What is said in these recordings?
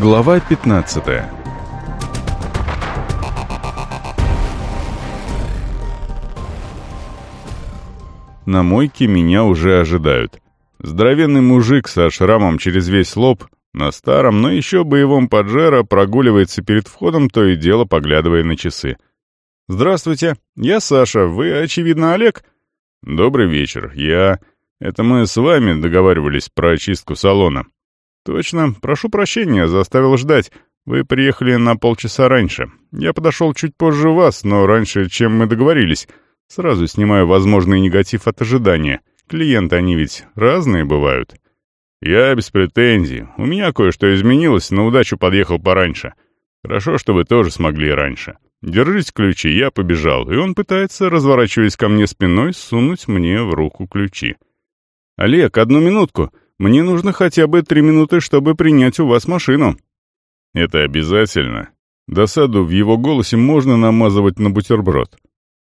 Глава 15 На мойке меня уже ожидают. Здоровенный мужик со шрамом через весь лоб, на старом, но еще боевом поджера, прогуливается перед входом, то и дело поглядывая на часы. «Здравствуйте, я Саша, вы, очевидно, Олег?» «Добрый вечер, я...» «Это мы с вами договаривались про очистку салона». «Точно, прошу прощения, заставил ждать. Вы приехали на полчаса раньше. Я подошел чуть позже вас, но раньше, чем мы договорились. Сразу снимаю возможный негатив от ожидания. Клиенты, они ведь разные бывают». «Я без претензий. У меня кое-что изменилось, на удачу подъехал пораньше. Хорошо, что вы тоже смогли раньше. Держите ключи, я побежал». И он пытается, разворачиваясь ко мне спиной, сунуть мне в руку ключи. «Олег, одну минутку. Мне нужно хотя бы три минуты, чтобы принять у вас машину». «Это обязательно?» Досаду в его голосе можно намазывать на бутерброд.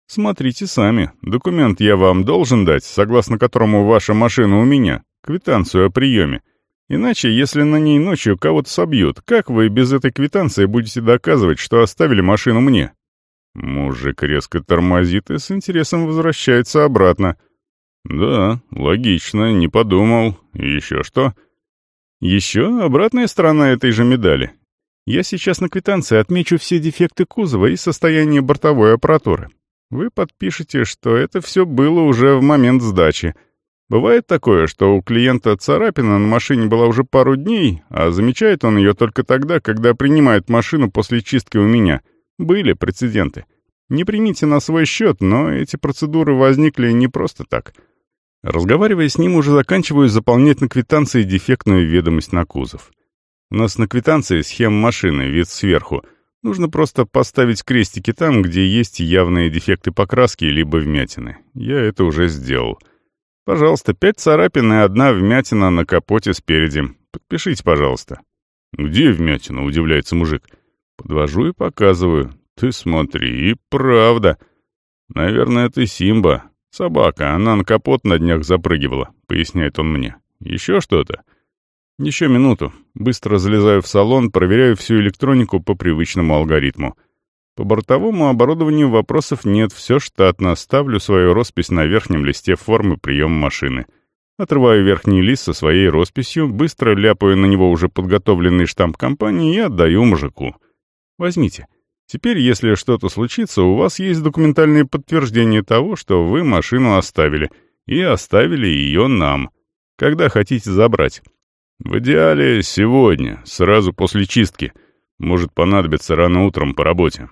«Смотрите сами. Документ я вам должен дать, согласно которому ваша машина у меня квитанцию о приеме. Иначе, если на ней ночью кого-то собьют, как вы без этой квитанции будете доказывать, что оставили машину мне?» Мужик резко тормозит и с интересом возвращается обратно. «Да, логично, не подумал. Еще что?» «Еще обратная сторона этой же медали. Я сейчас на квитанции отмечу все дефекты кузова и состояние бортовой аппаратуры. Вы подпишете, что это все было уже в момент сдачи». Бывает такое, что у клиента царапина на машине была уже пару дней, а замечает он ее только тогда, когда принимает машину после чистки у меня. Были прецеденты. Не примите на свой счет, но эти процедуры возникли не просто так. Разговаривая с ним, уже заканчиваю заполнять на квитанции дефектную ведомость на кузов. У нас на квитанции схема машины, вид сверху. Нужно просто поставить крестики там, где есть явные дефекты покраски либо вмятины. Я это уже сделал. Пожалуйста, пять царапин и одна вмятина на капоте спереди. Подпишите, пожалуйста. Где вмятина, удивляется мужик. Подвожу и показываю. Ты смотри, и правда. Наверное, это Симба. Собака, она на капот на днях запрыгивала, поясняет он мне. Еще что-то? Еще минуту. Быстро залезаю в салон, проверяю всю электронику по привычному алгоритму. По бортовому оборудованию вопросов нет, все штатно. Ставлю свою роспись на верхнем листе формы приема машины. Отрываю верхний лист со своей росписью, быстро ляпаю на него уже подготовленный штамп компании и отдаю мужику. Возьмите. Теперь, если что-то случится, у вас есть документальное подтверждение того, что вы машину оставили, и оставили ее нам. Когда хотите забрать? В идеале сегодня, сразу после чистки. Может понадобиться рано утром по работе.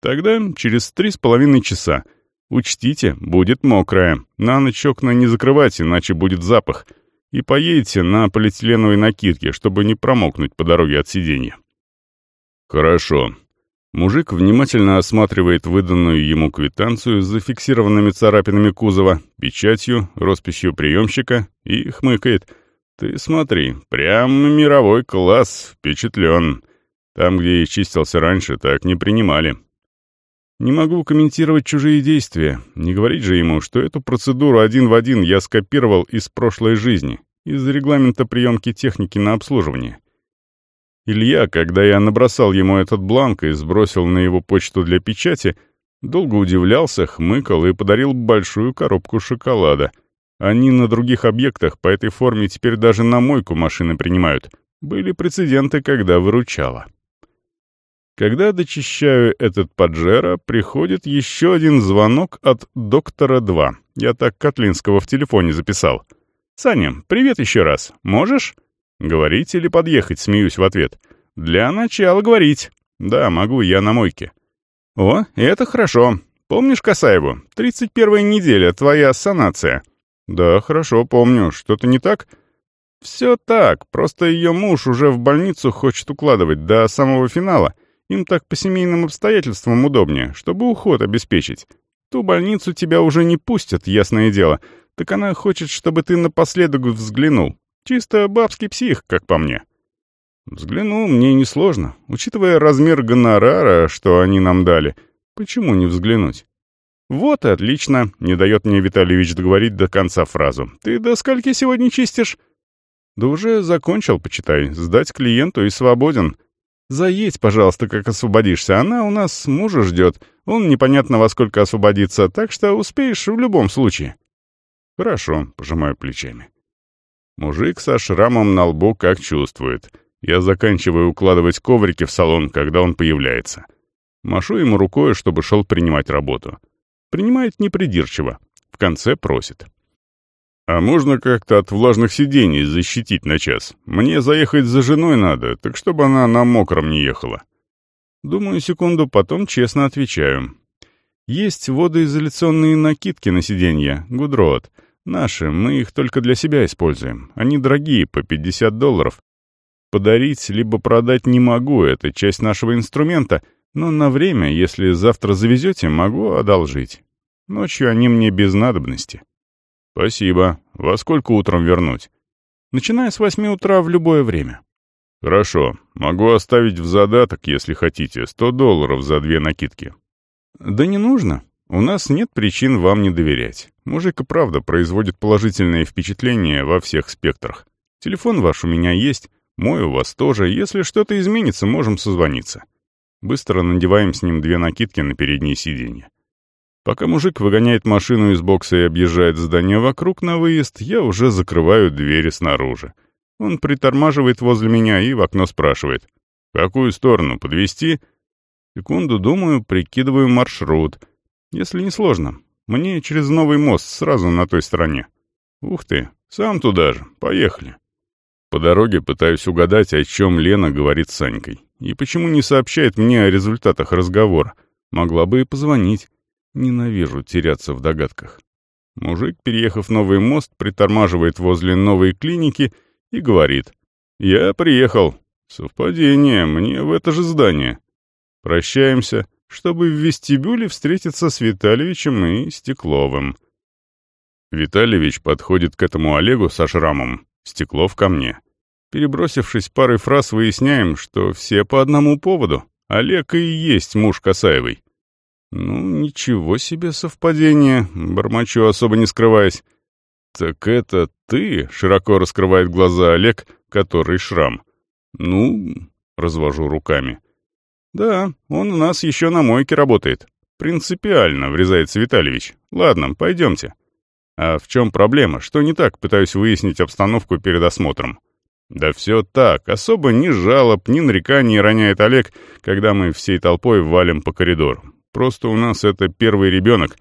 Тогда через три с половиной часа. Учтите, будет мокрая. На ночь окна не закрывать, иначе будет запах. И поедете на полиэтиленовой накидке, чтобы не промокнуть по дороге от сиденья. Хорошо. Мужик внимательно осматривает выданную ему квитанцию с зафиксированными царапинами кузова, печатью, росписью приемщика и хмыкает. «Ты смотри, прям мировой класс, впечатлен. Там, где я чистился раньше, так не принимали». Не могу комментировать чужие действия, не говорить же ему, что эту процедуру один в один я скопировал из прошлой жизни, из регламента приемки техники на обслуживание. Илья, когда я набросал ему этот бланк и сбросил на его почту для печати, долго удивлялся, хмыкал и подарил большую коробку шоколада. Они на других объектах по этой форме теперь даже на мойку машины принимают. Были прецеденты, когда выручало. Когда дочищаю этот поджера, приходит еще один звонок от доктора 2. Я так Котлинского в телефоне записал. «Саня, привет еще раз. Можешь?» «Говорить или подъехать?» — смеюсь в ответ. «Для начала говорить». «Да, могу, я на мойке». «О, это хорошо. Помнишь Касаеву? 31-я неделя, твоя санация». «Да, хорошо, помню. Что-то не так?» «Все так, просто ее муж уже в больницу хочет укладывать до самого финала». Им так по семейным обстоятельствам удобнее, чтобы уход обеспечить. Ту больницу тебя уже не пустят, ясное дело. Так она хочет, чтобы ты напоследок взглянул. Чисто бабский псих, как по мне. Взглянул мне несложно. Учитывая размер гонорара, что они нам дали, почему не взглянуть? Вот и отлично, не дает мне Витальевич договорить до конца фразу. Ты до скольки сегодня чистишь? Да уже закончил, почитай. Сдать клиенту и свободен. Заедь, пожалуйста, как освободишься. Она у нас мужа ждет. Он непонятно во сколько освободится, так что успеешь в любом случае. Хорошо, пожимаю плечами. Мужик со шрамом на лбу как чувствует. Я заканчиваю укладывать коврики в салон, когда он появляется. Машу ему рукой, чтобы шел принимать работу. Принимает непридирчиво. В конце просит. «А можно как-то от влажных сидений защитить на час? Мне заехать за женой надо, так чтобы она на мокром не ехала». Думаю секунду, потом честно отвечаю. Есть водоизоляционные накидки на сиденье, гудрот. Наши, мы их только для себя используем. Они дорогие, по 50 долларов. Подарить либо продать не могу, это часть нашего инструмента, но на время, если завтра завезете, могу одолжить. Ночью они мне без надобности. «Спасибо. Во сколько утром вернуть?» «Начиная с восьми утра в любое время». «Хорошо. Могу оставить в задаток, если хотите, сто долларов за две накидки». «Да не нужно. У нас нет причин вам не доверять. Мужик и правда производит положительное впечатление во всех спектрах. Телефон ваш у меня есть, мой у вас тоже. Если что-то изменится, можем созвониться». Быстро надеваем с ним две накидки на переднее сиденье. Пока мужик выгоняет машину из бокса и объезжает здание вокруг на выезд, я уже закрываю двери снаружи. Он притормаживает возле меня и в окно спрашивает. «В какую сторону? Подвести? Секунду думаю, прикидываю маршрут. Если не сложно. Мне через новый мост, сразу на той стороне. Ух ты, сам туда же. Поехали. По дороге пытаюсь угадать, о чем Лена говорит с Санькой. И почему не сообщает мне о результатах разговора. Могла бы и позвонить. Ненавижу теряться в догадках. Мужик, переехав новый мост, притормаживает возле новой клиники и говорит. «Я приехал. Совпадение, мне в это же здание. Прощаемся, чтобы в вестибюле встретиться с Витальевичем и Стекловым». Витальевич подходит к этому Олегу со шрамом, Стеклов ко мне. Перебросившись парой фраз, выясняем, что все по одному поводу. Олег и есть муж Касаевой. «Ну, ничего себе совпадение», — бормочу, особо не скрываясь. «Так это ты?» — широко раскрывает глаза Олег, который шрам. «Ну...» — развожу руками. «Да, он у нас еще на мойке работает. Принципиально», — врезается Витальевич. «Ладно, пойдемте». «А в чем проблема? Что не так?» — пытаюсь выяснить обстановку перед осмотром. «Да все так. Особо ни жалоб, ни нареканий роняет Олег, когда мы всей толпой валим по коридору. Просто у нас это первый ребенок,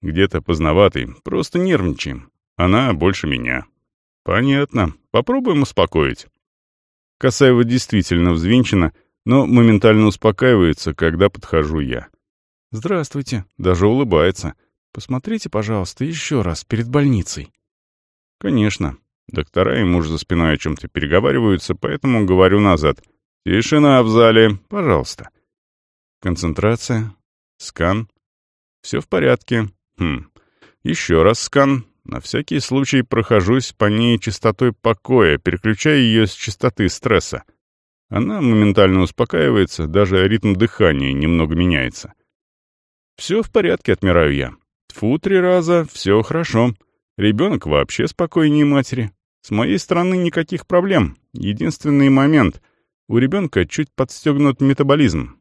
где-то поздноватый, просто нервничаем. Она больше меня. Понятно. Попробуем успокоить. Касаева действительно взвинчена, но моментально успокаивается, когда подхожу я. «Здравствуйте», даже улыбается. «Посмотрите, пожалуйста, еще раз, перед больницей». «Конечно». Доктора и муж за спиной о чем-то переговариваются, поэтому говорю назад. «Тишина в зале, пожалуйста». Концентрация, Скан. Все в порядке. Хм. Еще раз скан. На всякий случай прохожусь по ней частотой покоя, переключая ее с частоты стресса. Она моментально успокаивается, даже ритм дыхания немного меняется. Все в порядке, отмираю я. Тфу, три раза, все хорошо. Ребенок вообще спокойнее матери. С моей стороны никаких проблем. Единственный момент. У ребенка чуть подстегнут метаболизм.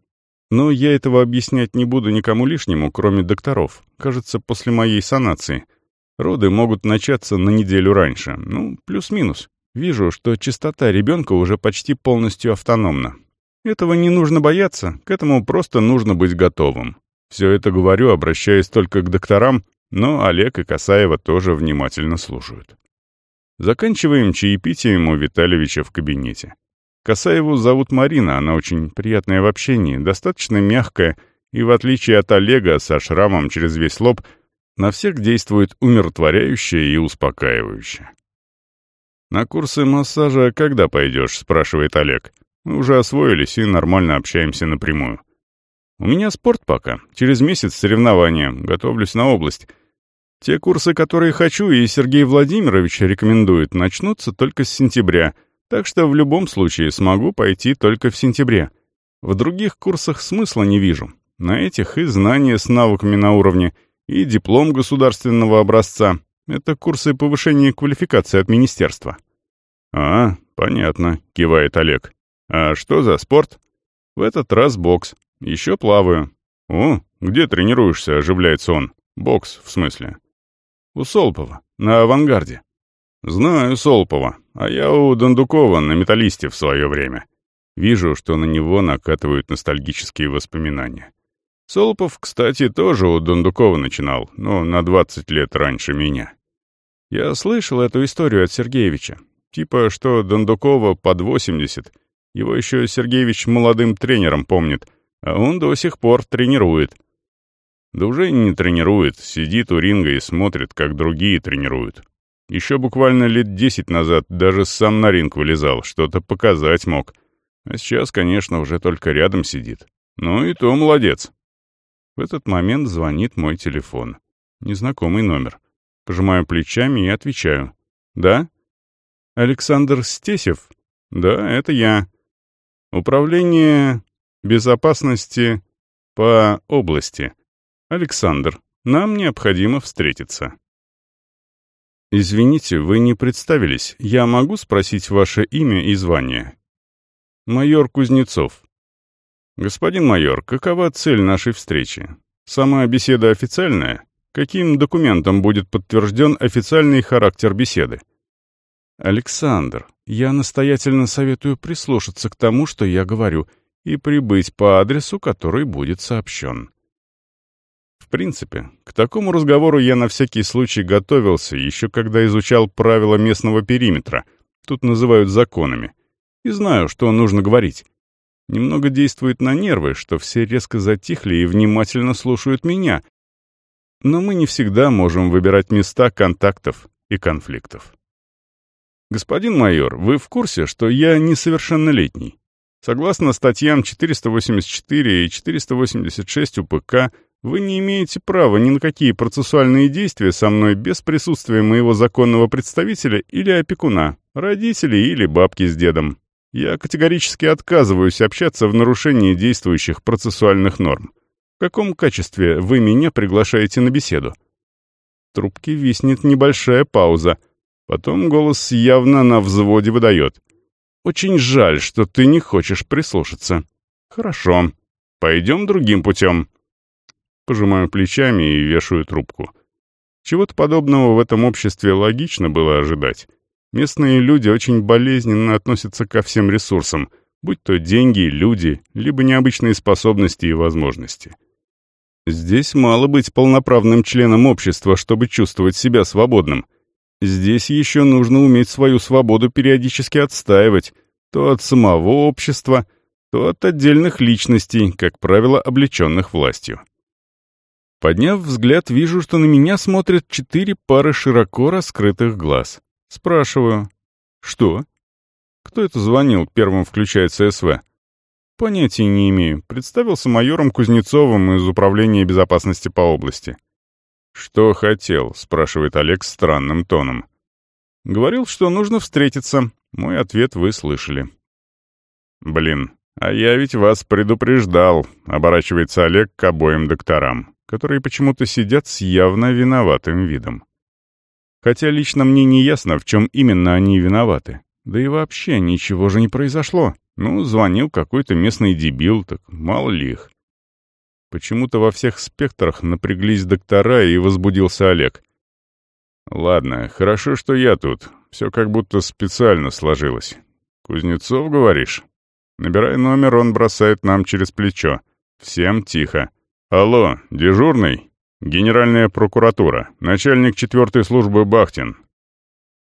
Но я этого объяснять не буду никому лишнему, кроме докторов. Кажется, после моей санации. Роды могут начаться на неделю раньше. Ну, плюс-минус. Вижу, что частота ребенка уже почти полностью автономна. Этого не нужно бояться, к этому просто нужно быть готовым. Все это говорю, обращаясь только к докторам, но Олег и Касаева тоже внимательно слушают. Заканчиваем чаепитием у Витальевича в кабинете. Касаеву зовут Марина, она очень приятная в общении, достаточно мягкая и, в отличие от Олега со шрамом через весь лоб, на всех действует умиротворяюще и успокаивающе. «На курсы массажа когда пойдешь?» — спрашивает Олег. «Мы уже освоились и нормально общаемся напрямую». «У меня спорт пока. Через месяц соревнования. Готовлюсь на область. Те курсы, которые хочу и Сергей Владимирович рекомендует, начнутся только с сентября — так что в любом случае смогу пойти только в сентябре. В других курсах смысла не вижу. На этих и знания с навыками на уровне, и диплом государственного образца. Это курсы повышения квалификации от министерства. «А, понятно», — кивает Олег. «А что за спорт?» «В этот раз бокс. Еще плаваю». «О, где тренируешься?» — оживляется он. «Бокс, в смысле?» «У Солпова, на авангарде». «Знаю Солпова, а я у Дондукова на металлисте в свое время». Вижу, что на него накатывают ностальгические воспоминания. Солопов, кстати, тоже у Дондукова начинал, но на 20 лет раньше меня. Я слышал эту историю от Сергеевича. Типа, что Дондукова под 80. Его еще Сергеевич молодым тренером помнит, а он до сих пор тренирует. Да уже не тренирует, сидит у ринга и смотрит, как другие тренируют. Еще буквально лет десять назад даже сам на ринг вылезал, что-то показать мог — а сейчас, конечно, уже только рядом сидит. Ну и то молодец. В этот момент звонит мой телефон. Незнакомый номер. Пожимаю плечами и отвечаю. «Да?» «Александр Стесев?» «Да, это я. Управление безопасности по области. Александр, нам необходимо встретиться». «Извините, вы не представились. Я могу спросить ваше имя и звание?» Майор Кузнецов. Господин майор, какова цель нашей встречи? Сама беседа официальная? Каким документом будет подтвержден официальный характер беседы? Александр, я настоятельно советую прислушаться к тому, что я говорю, и прибыть по адресу, который будет сообщен. В принципе, к такому разговору я на всякий случай готовился, еще когда изучал правила местного периметра, тут называют законами и знаю, что нужно говорить. Немного действует на нервы, что все резко затихли и внимательно слушают меня. Но мы не всегда можем выбирать места контактов и конфликтов. Господин майор, вы в курсе, что я несовершеннолетний? Согласно статьям 484 и 486 УПК, вы не имеете права ни на какие процессуальные действия со мной без присутствия моего законного представителя или опекуна, родителей или бабки с дедом. Я категорически отказываюсь общаться в нарушении действующих процессуальных норм. В каком качестве вы меня приглашаете на беседу? В трубке виснет небольшая пауза. Потом голос явно на взводе выдает. «Очень жаль, что ты не хочешь прислушаться». «Хорошо. Пойдем другим путем». Пожимаю плечами и вешаю трубку. Чего-то подобного в этом обществе логично было ожидать. Местные люди очень болезненно относятся ко всем ресурсам, будь то деньги, люди, либо необычные способности и возможности. Здесь мало быть полноправным членом общества, чтобы чувствовать себя свободным. Здесь еще нужно уметь свою свободу периодически отстаивать, то от самого общества, то от отдельных личностей, как правило, облеченных властью. Подняв взгляд, вижу, что на меня смотрят четыре пары широко раскрытых глаз. Спрашиваю. Что? Кто это звонил, первым включается СВ? Понятия не имею. Представился майором Кузнецовым из Управления безопасности по области. «Что хотел?» — спрашивает Олег странным тоном. «Говорил, что нужно встретиться. Мой ответ вы слышали». «Блин, а я ведь вас предупреждал», — оборачивается Олег к обоим докторам, которые почему-то сидят с явно виноватым видом. Хотя лично мне не ясно, в чем именно они виноваты. Да и вообще ничего же не произошло. Ну, звонил какой-то местный дебил, так мало ли их. Почему-то во всех спектрах напряглись доктора и возбудился Олег. «Ладно, хорошо, что я тут. Все как будто специально сложилось. Кузнецов, говоришь? Набирай номер, он бросает нам через плечо. Всем тихо. Алло, дежурный? Генеральная прокуратура. Начальник четвертой службы Бахтин.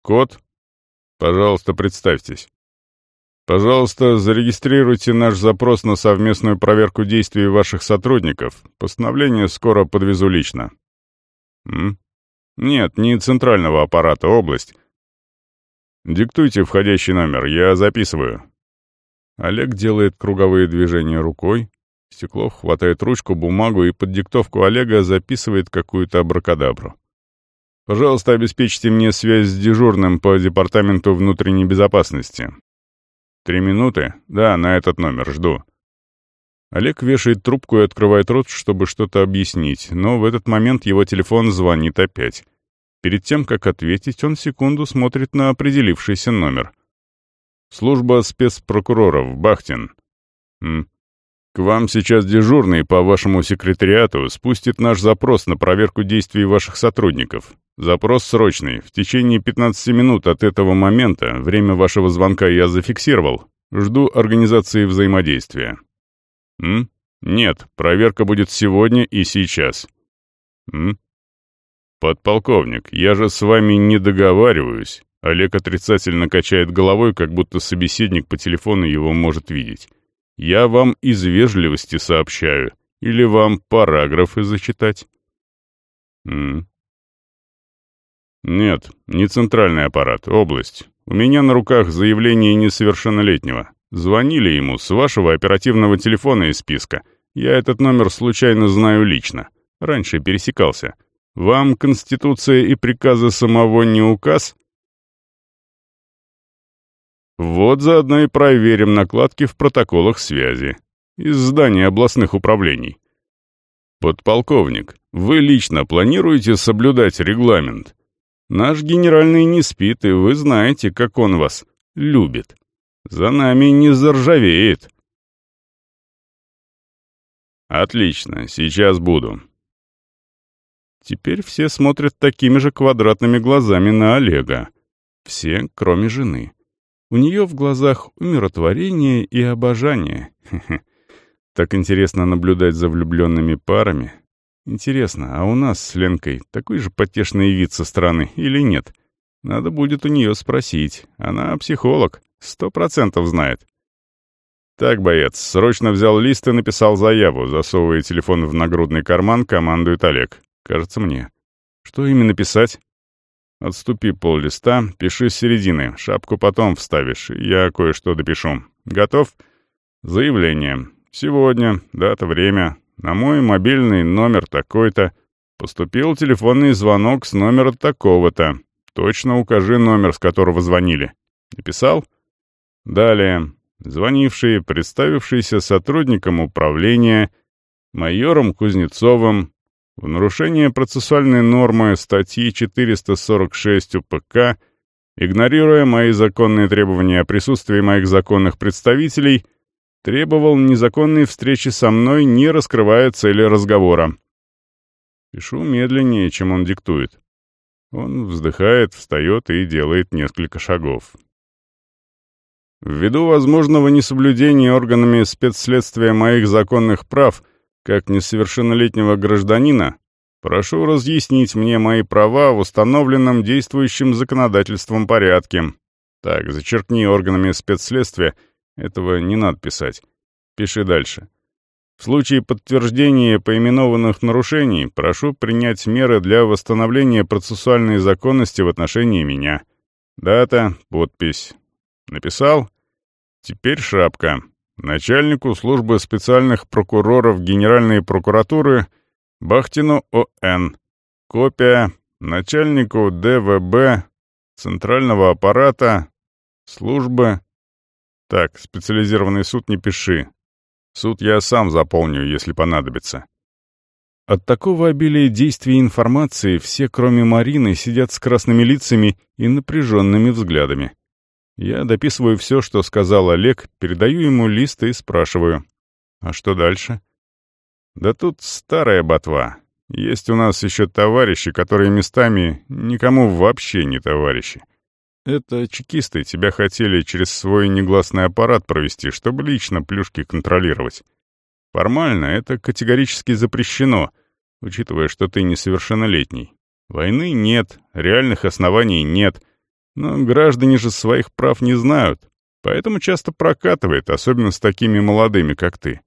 Код? Пожалуйста, представьтесь. Пожалуйста, зарегистрируйте наш запрос на совместную проверку действий ваших сотрудников. Постановление скоро подвезу лично. М? Нет, не центрального аппарата, область. Диктуйте входящий номер, я записываю. Олег делает круговые движения рукой, Стеклов хватает ручку, бумагу и под диктовку Олега записывает какую-то абракадабру. «Пожалуйста, обеспечьте мне связь с дежурным по Департаменту внутренней безопасности». «Три минуты? Да, на этот номер, жду». Олег вешает трубку и открывает рот, чтобы что-то объяснить, но в этот момент его телефон звонит опять. Перед тем, как ответить, он секунду смотрит на определившийся номер. Служба спецпрокуроров, Бахтин. М. Вам сейчас дежурный по вашему секретариату спустит наш запрос на проверку действий ваших сотрудников. Запрос срочный. В течение 15 минут от этого момента время вашего звонка я зафиксировал. Жду организации взаимодействия. М? Нет, проверка будет сегодня и сейчас. М? Подполковник, я же с вами не договариваюсь. Олег отрицательно качает головой, как будто собеседник по телефону его может видеть. Я вам из вежливости сообщаю. Или вам параграфы зачитать? М Нет, не центральный аппарат, область. У меня на руках заявление несовершеннолетнего. Звонили ему с вашего оперативного телефона из списка. Я этот номер случайно знаю лично. Раньше пересекался. Вам Конституция и приказы самого не указ? Вот заодно и проверим накладки в протоколах связи. Из здания областных управлений. Подполковник, вы лично планируете соблюдать регламент? Наш генеральный не спит, и вы знаете, как он вас любит. За нами не заржавеет. Отлично, сейчас буду. Теперь все смотрят такими же квадратными глазами на Олега. Все, кроме жены. У нее в глазах умиротворение и обожание. Так интересно наблюдать за влюбленными парами. Интересно, а у нас с Ленкой такой же потешный вид со стороны или нет? Надо будет у нее спросить. Она психолог, сто процентов знает. Так, боец, срочно взял лист и написал заяву, засовывая телефон в нагрудный карман, командует Олег. Кажется мне. Что именно писать? Отступи пол листа, пиши с середины, шапку потом вставишь, я кое-что допишу. Готов? Заявление. Сегодня, дата, время. На мой мобильный номер такой-то. Поступил телефонный звонок с номера такого-то. Точно укажи номер, с которого звонили. Написал? Далее. Звонивший, представившийся сотрудником управления, майором Кузнецовым, в нарушение процессуальной нормы статьи 446 УПК, игнорируя мои законные требования о присутствии моих законных представителей, требовал незаконной встречи со мной, не раскрывая цели разговора. Пишу медленнее, чем он диктует. Он вздыхает, встает и делает несколько шагов. Ввиду возможного несоблюдения органами спецследствия моих законных прав — как несовершеннолетнего гражданина, прошу разъяснить мне мои права в установленном действующим законодательством порядке. Так, зачеркни органами спецследствия, этого не надо писать. Пиши дальше. В случае подтверждения поименованных нарушений прошу принять меры для восстановления процессуальной законности в отношении меня. Дата, подпись. Написал? Теперь шапка начальнику службы специальных прокуроров Генеральной прокуратуры Бахтину О.Н. Копия начальнику ДВБ Центрального аппарата службы... Так, специализированный суд не пиши. Суд я сам заполню, если понадобится. От такого обилия действий и информации все, кроме Марины, сидят с красными лицами и напряженными взглядами. Я дописываю все, что сказал Олег, передаю ему лист и спрашиваю. А что дальше? Да тут старая ботва. Есть у нас еще товарищи, которые местами никому вообще не товарищи. Это чекисты тебя хотели через свой негласный аппарат провести, чтобы лично плюшки контролировать. Формально это категорически запрещено, учитывая, что ты несовершеннолетний. Войны нет, реальных оснований нет, но граждане же своих прав не знают, поэтому часто прокатывает, особенно с такими молодыми, как ты.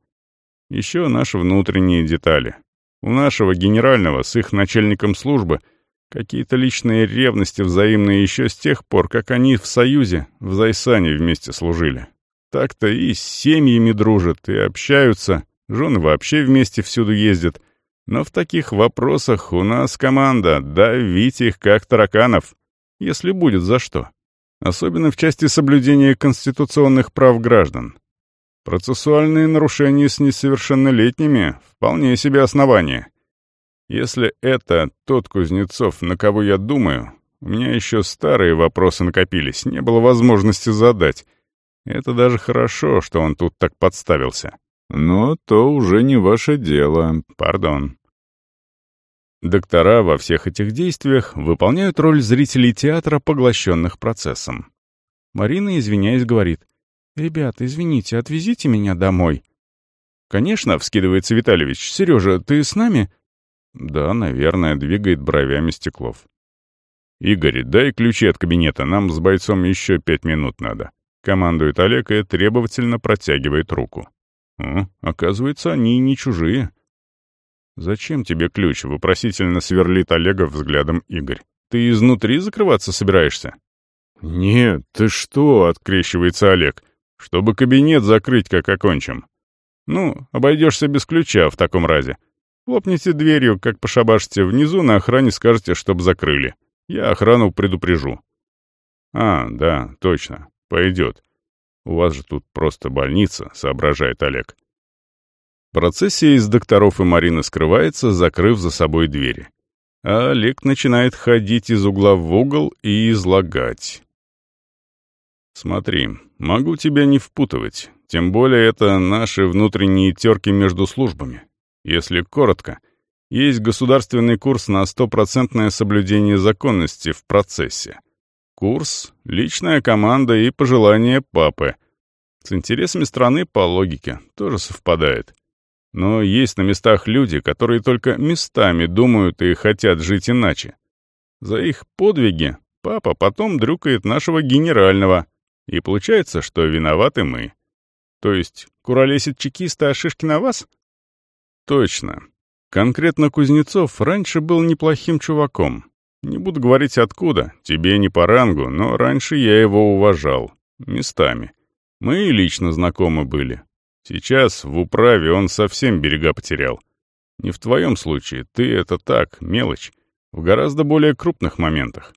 Еще наши внутренние детали. У нашего генерального с их начальником службы какие-то личные ревности взаимные еще с тех пор, как они в Союзе, в Зайсане вместе служили. Так-то и с семьями дружат, и общаются, жены вообще вместе всюду ездят. Но в таких вопросах у нас команда, давить их как тараканов если будет за что. Особенно в части соблюдения конституционных прав граждан. Процессуальные нарушения с несовершеннолетними — вполне себе основания. Если это тот Кузнецов, на кого я думаю, у меня еще старые вопросы накопились, не было возможности задать. Это даже хорошо, что он тут так подставился. Но то уже не ваше дело, пардон. Доктора во всех этих действиях выполняют роль зрителей театра, поглощенных процессом. Марина, извиняясь, говорит, «Ребята, извините, отвезите меня домой». «Конечно», — вскидывается Витальевич. «Сережа, ты с нами?» «Да, наверное», — двигает бровями Стеклов. «Игорь, дай ключи от кабинета, нам с бойцом еще пять минут надо», — командует Олег и требовательно протягивает руку. «О, оказывается, они не чужие». «Зачем тебе ключ?» — вопросительно сверлит Олега взглядом Игорь. «Ты изнутри закрываться собираешься?» «Нет, ты что?» — открещивается Олег. «Чтобы кабинет закрыть, как окончим». «Ну, обойдешься без ключа в таком разе. Хлопните дверью, как пошабашите внизу, на охране скажете, чтоб закрыли. Я охрану предупрежу». «А, да, точно, пойдет. У вас же тут просто больница», — соображает Олег. Процессия из докторов и Марины скрывается, закрыв за собой двери. А Олег начинает ходить из угла в угол и излагать. «Смотри, могу тебя не впутывать, тем более это наши внутренние терки между службами. Если коротко, есть государственный курс на стопроцентное соблюдение законности в процессе. Курс, личная команда и пожелания папы. С интересами страны по логике тоже совпадает. Но есть на местах люди, которые только местами думают и хотят жить иначе. За их подвиги папа потом дрюкает нашего генерального, и получается, что виноваты мы. То есть куролесит чекиста, а шишки на вас? Точно. Конкретно Кузнецов раньше был неплохим чуваком. Не буду говорить откуда, тебе не по рангу, но раньше я его уважал. Местами. Мы и лично знакомы были. Сейчас в управе он совсем берега потерял. Не в твоем случае, ты это так, мелочь, в гораздо более крупных моментах.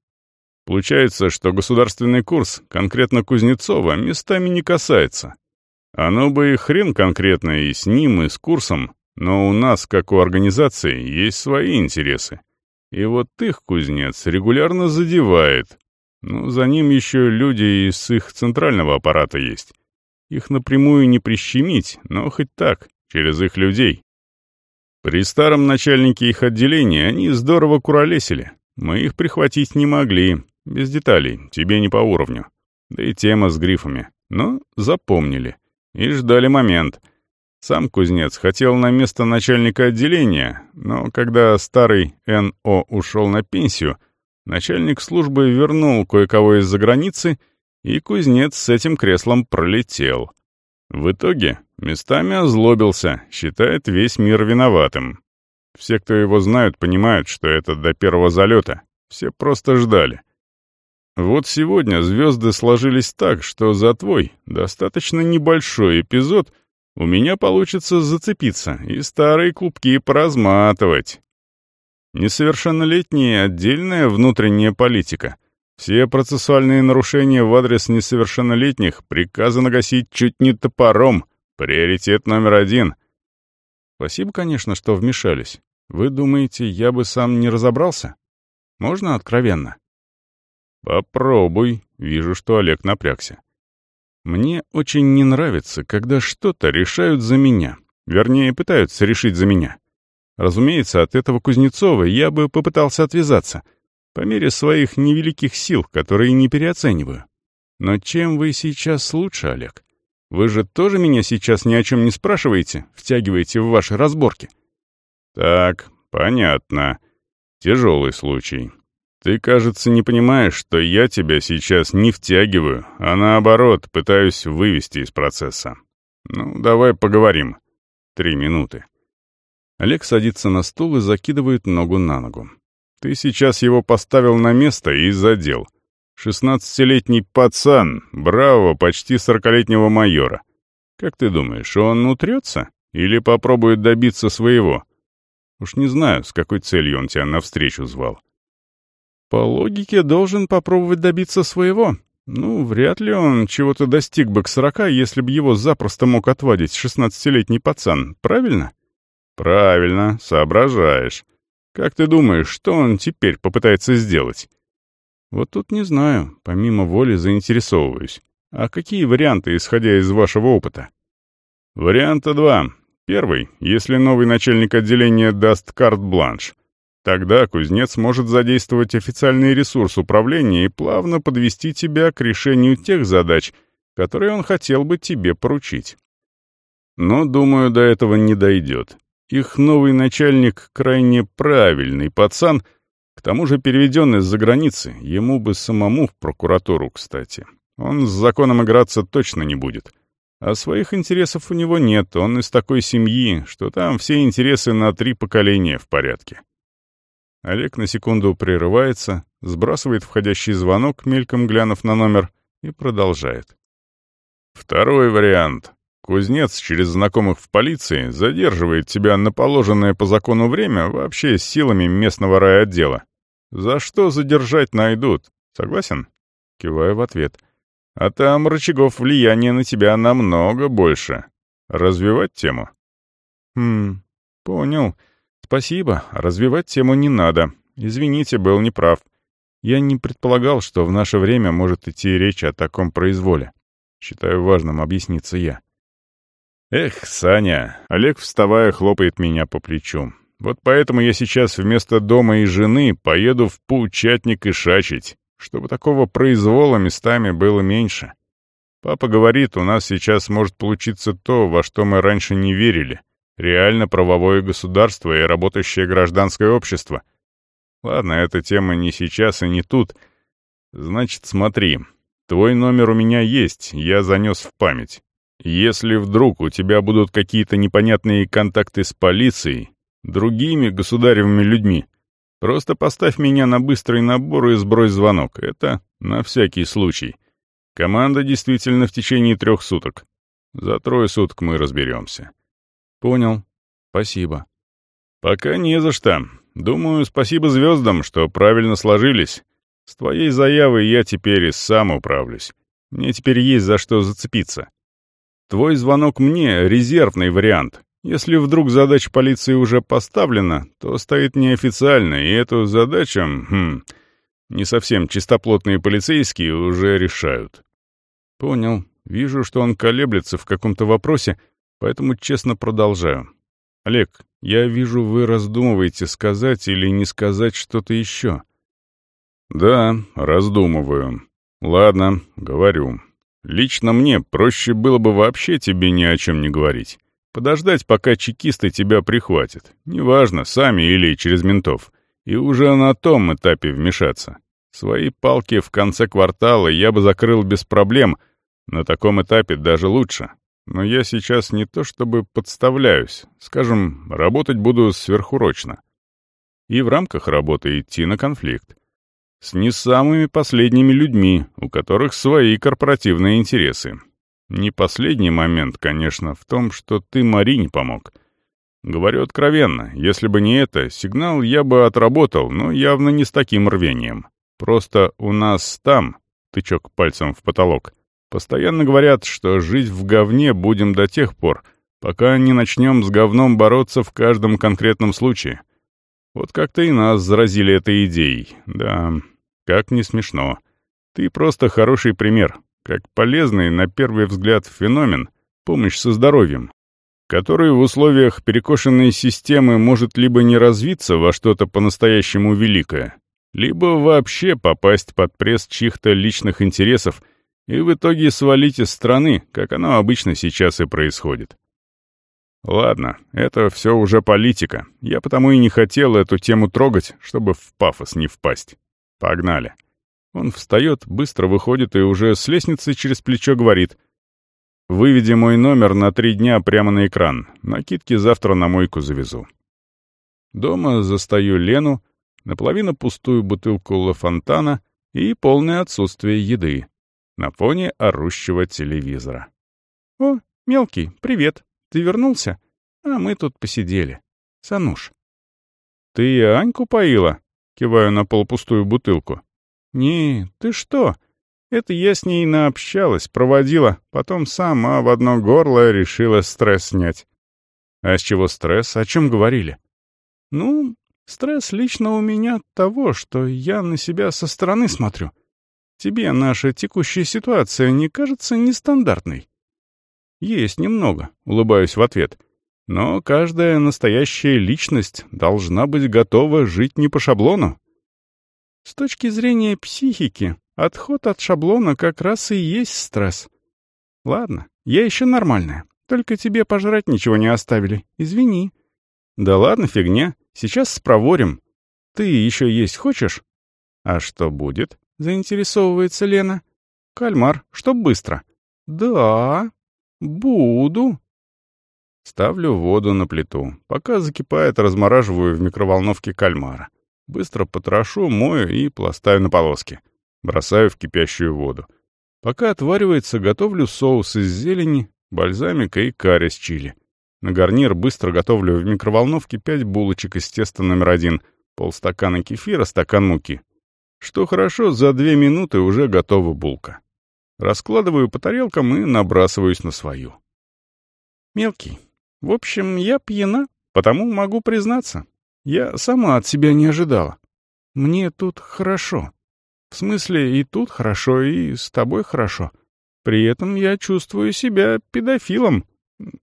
Получается, что государственный курс конкретно Кузнецова местами не касается. Оно бы и хрен конкретно и с ним, и с курсом, но у нас, как у организации, есть свои интересы. И вот их кузнец регулярно задевает. Ну, за ним еще люди из их центрального аппарата есть. Их напрямую не прищемить, но хоть так, через их людей. При старом начальнике их отделения они здорово куролесили. Мы их прихватить не могли, без деталей, тебе не по уровню. Да и тема с грифами. Но запомнили. И ждали момент. Сам кузнец хотел на место начальника отделения, но когда старый Н.О. ушел на пенсию, начальник службы вернул кое-кого из-за границы — и кузнец с этим креслом пролетел. В итоге местами озлобился, считает весь мир виноватым. Все, кто его знают, понимают, что это до первого залета. Все просто ждали. Вот сегодня звезды сложились так, что за твой, достаточно небольшой эпизод, у меня получится зацепиться и старые клубки поразматывать. Несовершеннолетние — отдельная внутренняя политика — все процессуальные нарушения в адрес несовершеннолетних приказано гасить чуть не топором. Приоритет номер один. Спасибо, конечно, что вмешались. Вы думаете, я бы сам не разобрался? Можно откровенно? Попробуй. Вижу, что Олег напрягся. Мне очень не нравится, когда что-то решают за меня. Вернее, пытаются решить за меня. Разумеется, от этого Кузнецова я бы попытался отвязаться — по мере своих невеликих сил, которые не переоцениваю. Но чем вы сейчас лучше, Олег? Вы же тоже меня сейчас ни о чем не спрашиваете, втягиваете в ваши разборки? Так, понятно. Тяжелый случай. Ты, кажется, не понимаешь, что я тебя сейчас не втягиваю, а наоборот, пытаюсь вывести из процесса. Ну, давай поговорим. Три минуты. Олег садится на стул и закидывает ногу на ногу. Ты сейчас его поставил на место и задел. Шестнадцатилетний пацан, бравого, почти сорокалетнего майора. Как ты думаешь, он утрется? Или попробует добиться своего? Уж не знаю, с какой целью он тебя навстречу звал. По логике, должен попробовать добиться своего. Ну, вряд ли он чего-то достиг бы к сорока, если бы его запросто мог отвадить шестнадцатилетний пацан, правильно? Правильно, соображаешь. Как ты думаешь, что он теперь попытается сделать? Вот тут не знаю, помимо воли заинтересовываюсь. А какие варианты, исходя из вашего опыта? Варианта два. Первый, если новый начальник отделения даст карт-бланш. Тогда кузнец может задействовать официальный ресурс управления и плавно подвести тебя к решению тех задач, которые он хотел бы тебе поручить. Но, думаю, до этого не дойдет. Их новый начальник крайне правильный пацан, к тому же переведен из-за границы, ему бы самому в прокуратуру, кстати. Он с законом играться точно не будет. А своих интересов у него нет, он из такой семьи, что там все интересы на три поколения в порядке. Олег на секунду прерывается, сбрасывает входящий звонок, мельком глянув на номер, и продолжает. Второй вариант. Кузнец через знакомых в полиции задерживает тебя на положенное по закону время вообще силами местного райотдела. За что задержать найдут? Согласен? Киваю в ответ. А там рычагов влияния на тебя намного больше. Развивать тему? Хм, понял. Спасибо, развивать тему не надо. Извините, был неправ. Я не предполагал, что в наше время может идти речь о таком произволе. Считаю важным объясниться я. Эх, Саня, Олег, вставая, хлопает меня по плечу. Вот поэтому я сейчас вместо дома и жены поеду в паучатник и шачить чтобы такого произвола местами было меньше. Папа говорит, у нас сейчас может получиться то, во что мы раньше не верили. Реально правовое государство и работающее гражданское общество. Ладно, эта тема не сейчас и не тут. Значит, смотри. Твой номер у меня есть, я занес в память. Если вдруг у тебя будут какие-то непонятные контакты с полицией, другими государевыми людьми, Просто поставь меня на быстрый набор и сбрось звонок. Это на всякий случай. Команда действительно в течение трех суток. За трое суток мы разберемся. Понял. Спасибо. Пока не за что. Думаю, спасибо звездам, что правильно сложились. С твоей заявой я теперь и сам управлюсь. Мне теперь есть за что зацепиться. Твой звонок мне — резервный вариант. Если вдруг задача полиции уже поставлена, то стоит неофициально, и эту задачу, хм, не совсем чистоплотные полицейские уже решают. Понял. Вижу, что он колеблется в каком-то вопросе, поэтому честно продолжаю. Олег, я вижу, вы раздумываете, сказать или не сказать что-то еще. Да, раздумываю. Ладно, говорю. Лично мне проще было бы вообще тебе ни о чем не говорить. Подождать, пока чекисты тебя прихватят. Неважно, сами или через ментов. И уже на том этапе вмешаться. Свои палки в конце квартала я бы закрыл без проблем. На таком этапе даже лучше. Но я сейчас не то чтобы подставляюсь. Скажем, работать буду сверхурочно. И в рамках работы идти на конфликт. С не самыми последними людьми, у которых свои корпоративные интересы. Не последний момент, конечно, в том, что ты Марине помог. Говорю откровенно, если бы не это, сигнал я бы отработал, но явно не с таким рвением. Просто у нас там, тычок пальцем в потолок, постоянно говорят, что жить в говне будем до тех пор, пока не начнем с говном бороться в каждом конкретном случае. Вот как-то и нас заразили этой идеей. Да, как не смешно. Ты просто хороший пример как полезный, на первый взгляд, феномен — помощь со здоровьем, который в условиях перекошенной системы может либо не развиться во что-то по-настоящему великое, либо вообще попасть под пресс чьих-то личных интересов и в итоге свалить из страны, как оно обычно сейчас и происходит. Ладно, это все уже политика. Я потому и не хотел эту тему трогать, чтобы в пафос не впасть. Погнали. Он встает, быстро выходит и уже с лестницы через плечо говорит. «Выведи мой номер на три дня прямо на экран. Накидки завтра на мойку завезу». Дома застаю Лену, наполовину пустую бутылку Ла и полное отсутствие еды на фоне орущего телевизора. «О, мелкий, привет. Ты вернулся? А мы тут посидели. Сануш». «Ты Аньку поила?» — киваю на полупустую бутылку. «Не, ты что? Это я с ней наобщалась, проводила, потом сама в одно горло решила стресс снять». «А с чего стресс? О чем говорили?» «Ну, стресс лично у меня от того, что я на себя со стороны смотрю. тебе наша текущая ситуация не кажется нестандартной?» «Есть немного», — улыбаюсь в ответ. «Но каждая настоящая личность должна быть готова жить не по шаблону». С точки зрения психики, отход от шаблона как раз и есть стресс. Ладно, я еще нормальная, только тебе пожрать ничего не оставили, извини. Да ладно, фигня, сейчас спроворим. Ты еще есть хочешь? А что будет? Заинтересовывается Лена. Кальмар, чтоб быстро. Да, буду. Ставлю воду на плиту. Пока закипает, размораживаю в микроволновке кальмара. Быстро потрошу, мою и пластаю на полоски. Бросаю в кипящую воду. Пока отваривается, готовлю соус из зелени, бальзамика и карри с чили. На гарнир быстро готовлю в микроволновке 5 булочек из теста номер один, полстакана кефира, стакан муки. Что хорошо, за 2 минуты уже готова булка. Раскладываю по тарелкам и набрасываюсь на свою. Мелкий. В общем, я пьяна, потому могу признаться. Я сама от себя не ожидала. Мне тут хорошо. В смысле, и тут хорошо, и с тобой хорошо. При этом я чувствую себя педофилом.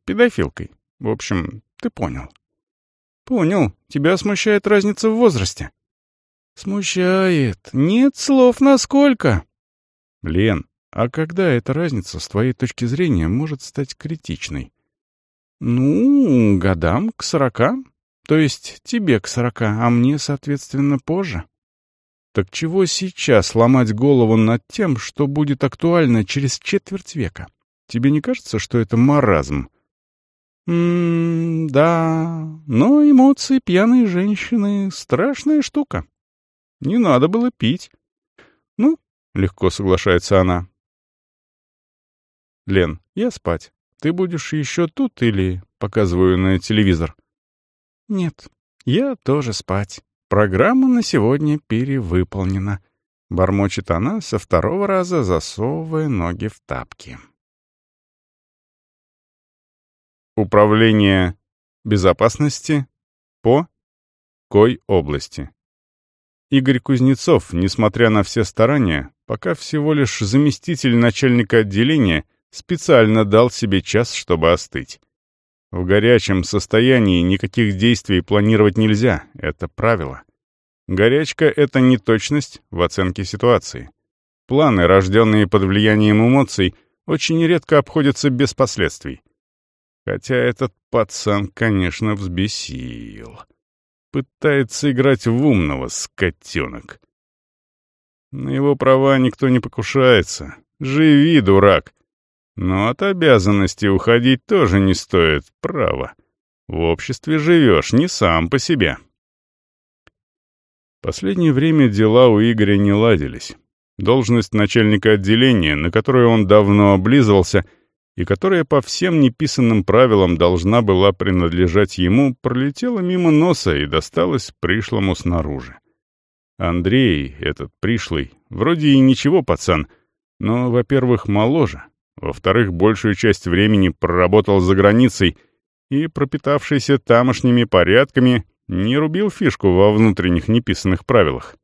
Педофилкой. В общем, ты понял. Понял. Тебя смущает разница в возрасте. Смущает. Нет слов насколько. Лен, а когда эта разница, с твоей точки зрения, может стать критичной? Ну, годам к сорока, то есть тебе к сорока, а мне, соответственно, позже. Так чего сейчас ломать голову над тем, что будет актуально через четверть века? Тебе не кажется, что это маразм? Ммм, да, но эмоции пьяной женщины — страшная штука. Не надо было пить. Ну, легко соглашается она. Лен, я спать. Ты будешь еще тут или показываю на телевизор? «Нет, я тоже спать. Программа на сегодня перевыполнена», — бормочет она со второго раза, засовывая ноги в тапки. Управление безопасности по Кой области. Игорь Кузнецов, несмотря на все старания, пока всего лишь заместитель начальника отделения, специально дал себе час, чтобы остыть. В горячем состоянии никаких действий планировать нельзя, это правило. Горячка — это неточность в оценке ситуации. Планы, рожденные под влиянием эмоций, очень редко обходятся без последствий. Хотя этот пацан, конечно, взбесил. Пытается играть в умного, скотенок. На его права никто не покушается. Живи, дурак. Но от обязанности уходить тоже не стоит, право. В обществе живешь не сам по себе. Последнее время дела у Игоря не ладились. Должность начальника отделения, на которую он давно облизывался, и которая по всем неписанным правилам должна была принадлежать ему, пролетела мимо носа и досталась пришлому снаружи. Андрей, этот пришлый, вроде и ничего пацан, но, во-первых, моложе, во-вторых, большую часть времени проработал за границей и, пропитавшийся тамошними порядками, не рубил фишку во внутренних неписанных правилах.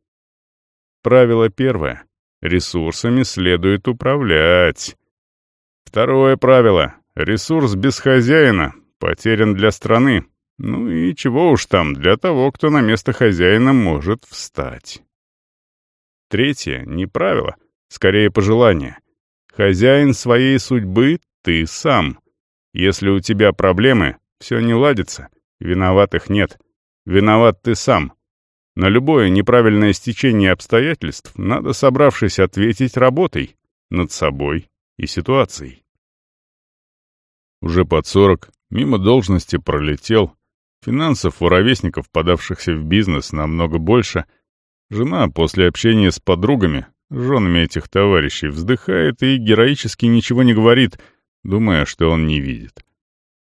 Правило первое. Ресурсами следует управлять. Второе правило. Ресурс без хозяина потерян для страны. Ну и чего уж там, для того, кто на место хозяина может встать. Третье — не правило, скорее пожелание. Хозяин своей судьбы — ты сам. Если у тебя проблемы, все не ладится, виноватых нет. Виноват ты сам. На любое неправильное стечение обстоятельств надо, собравшись, ответить работой над собой и ситуацией. Уже под сорок, мимо должности пролетел, финансов у ровесников, подавшихся в бизнес, намного больше. Жена после общения с подругами женами этих товарищей, вздыхает и героически ничего не говорит, думая, что он не видит.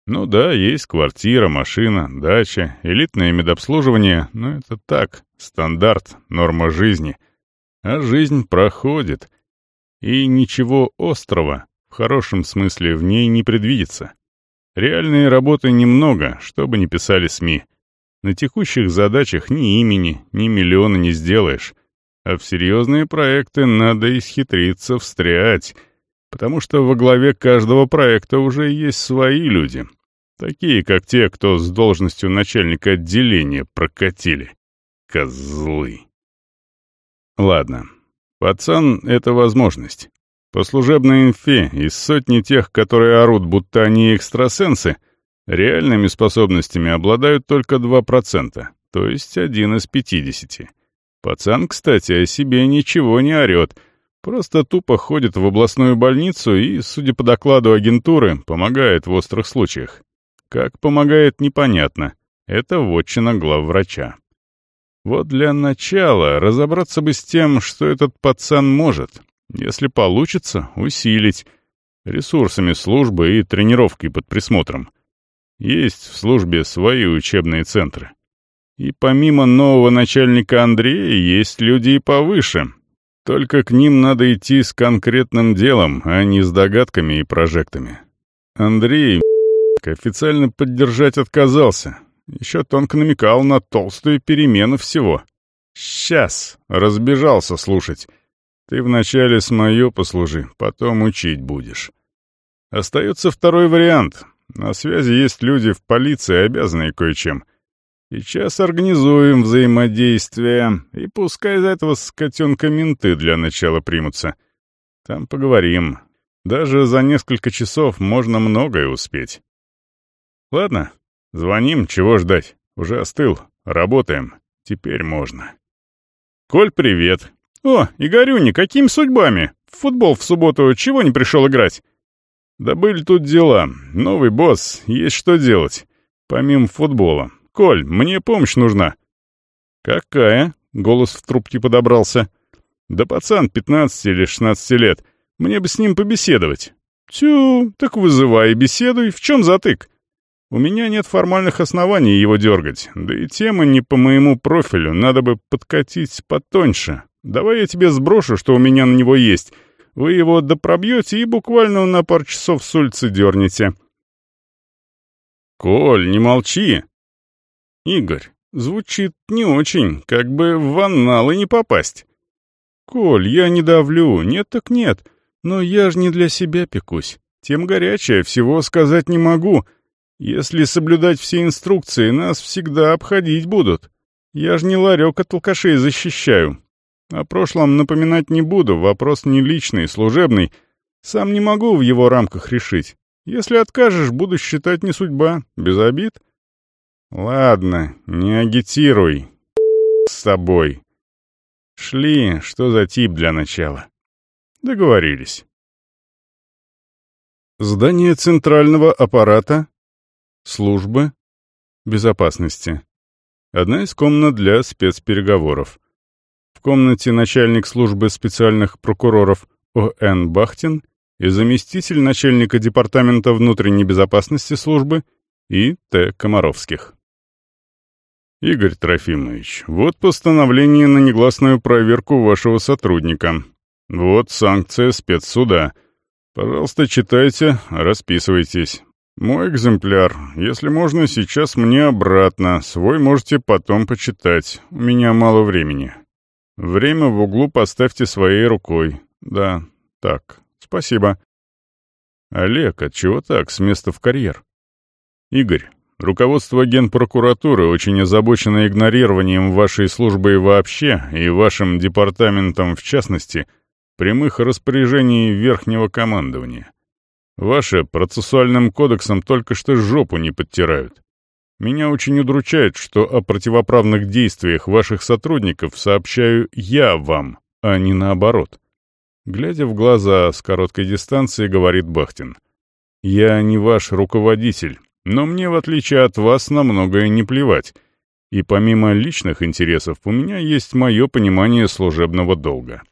Ну да, есть квартира, машина, дача, элитное медобслуживание, но это так, стандарт, норма жизни. А жизнь проходит. И ничего острого, в хорошем смысле, в ней не предвидится. Реальной работы немного, что бы ни писали СМИ. На текущих задачах ни имени, ни миллиона не сделаешь. А в серьезные проекты надо исхитриться, встрять, потому что во главе каждого проекта уже есть свои люди, такие, как те, кто с должностью начальника отделения прокатили. Козлы. Ладно, пацан — это возможность. По служебной инфе из сотни тех, которые орут, будто они экстрасенсы, реальными способностями обладают только 2%, то есть один из 50. Пацан, кстати, о себе ничего не орет, просто тупо ходит в областную больницу и, судя по докладу агентуры, помогает в острых случаях. Как помогает, непонятно. Это вотчина главврача. Вот для начала разобраться бы с тем, что этот пацан может. Если получится, усилить. Ресурсами службы и тренировкой под присмотром. Есть в службе свои учебные центры. И помимо нового начальника Андрея есть люди и повыше. Только к ним надо идти с конкретным делом, а не с догадками и прожектами. Андрей официально поддержать отказался. Еще тонко намекал на толстую перемену всего. «Сейчас!» — разбежался слушать. «Ты вначале с моё послужи, потом учить будешь». Остается второй вариант. На связи есть люди в полиции, обязанные кое-чем. Сейчас организуем взаимодействие, и пускай из этого скотенка менты для начала примутся. Там поговорим. Даже за несколько часов можно многое успеть. Ладно, звоним, чего ждать. Уже остыл, работаем. Теперь можно. Коль, привет. О, Игорюня, какими судьбами? В футбол в субботу чего не пришел играть? Да были тут дела. Новый босс, есть что делать. Помимо футбола. «Коль, мне помощь нужна». «Какая?» — голос в трубке подобрался. «Да пацан 15 или 16 лет. Мне бы с ним побеседовать». «Тю, так вызывай и беседуй. В чем затык?» «У меня нет формальных оснований его дергать. Да и тема не по моему профилю. Надо бы подкатить потоньше. Давай я тебе сброшу, что у меня на него есть. Вы его допробьете и буквально на пару часов с улицы дернете». «Коль, не молчи!» Игорь, звучит не очень, как бы в анналы не попасть. Коль, я не давлю, нет так нет, но я ж не для себя пекусь. Тем горячее, всего сказать не могу. Если соблюдать все инструкции, нас всегда обходить будут. Я ж не ларек от алкашей защищаю. О прошлом напоминать не буду, вопрос не личный, служебный. Сам не могу в его рамках решить. Если откажешь, буду считать не судьба, без обид. «Ладно, не агитируй. С тобой. Шли, что за тип для начала?» Договорились. Здание центрального аппарата, службы, безопасности. Одна из комнат для спецпереговоров. В комнате начальник службы специальных прокуроров О.Н. Бахтин и заместитель начальника департамента внутренней безопасности службы И. Т. Комаровских. «Игорь Трофимович, вот постановление на негласную проверку вашего сотрудника. Вот санкция спецсуда. Пожалуйста, читайте, расписывайтесь. Мой экземпляр, если можно, сейчас мне обратно. Свой можете потом почитать. У меня мало времени. Время в углу поставьте своей рукой. Да, так, спасибо. Олег, отчего так, с места в карьер? Игорь, Руководство Генпрокуратуры очень озабочено игнорированием вашей службы вообще и вашим департаментом в частности прямых распоряжений верхнего командования. Ваши процессуальным кодексом только что жопу не подтирают. Меня очень удручает, что о противоправных действиях ваших сотрудников сообщаю я вам, а не наоборот. Глядя в глаза с короткой дистанции, говорит Бахтин. «Я не ваш руководитель, но мне, в отличие от вас, на многое не плевать. И помимо личных интересов, у меня есть мое понимание служебного долга.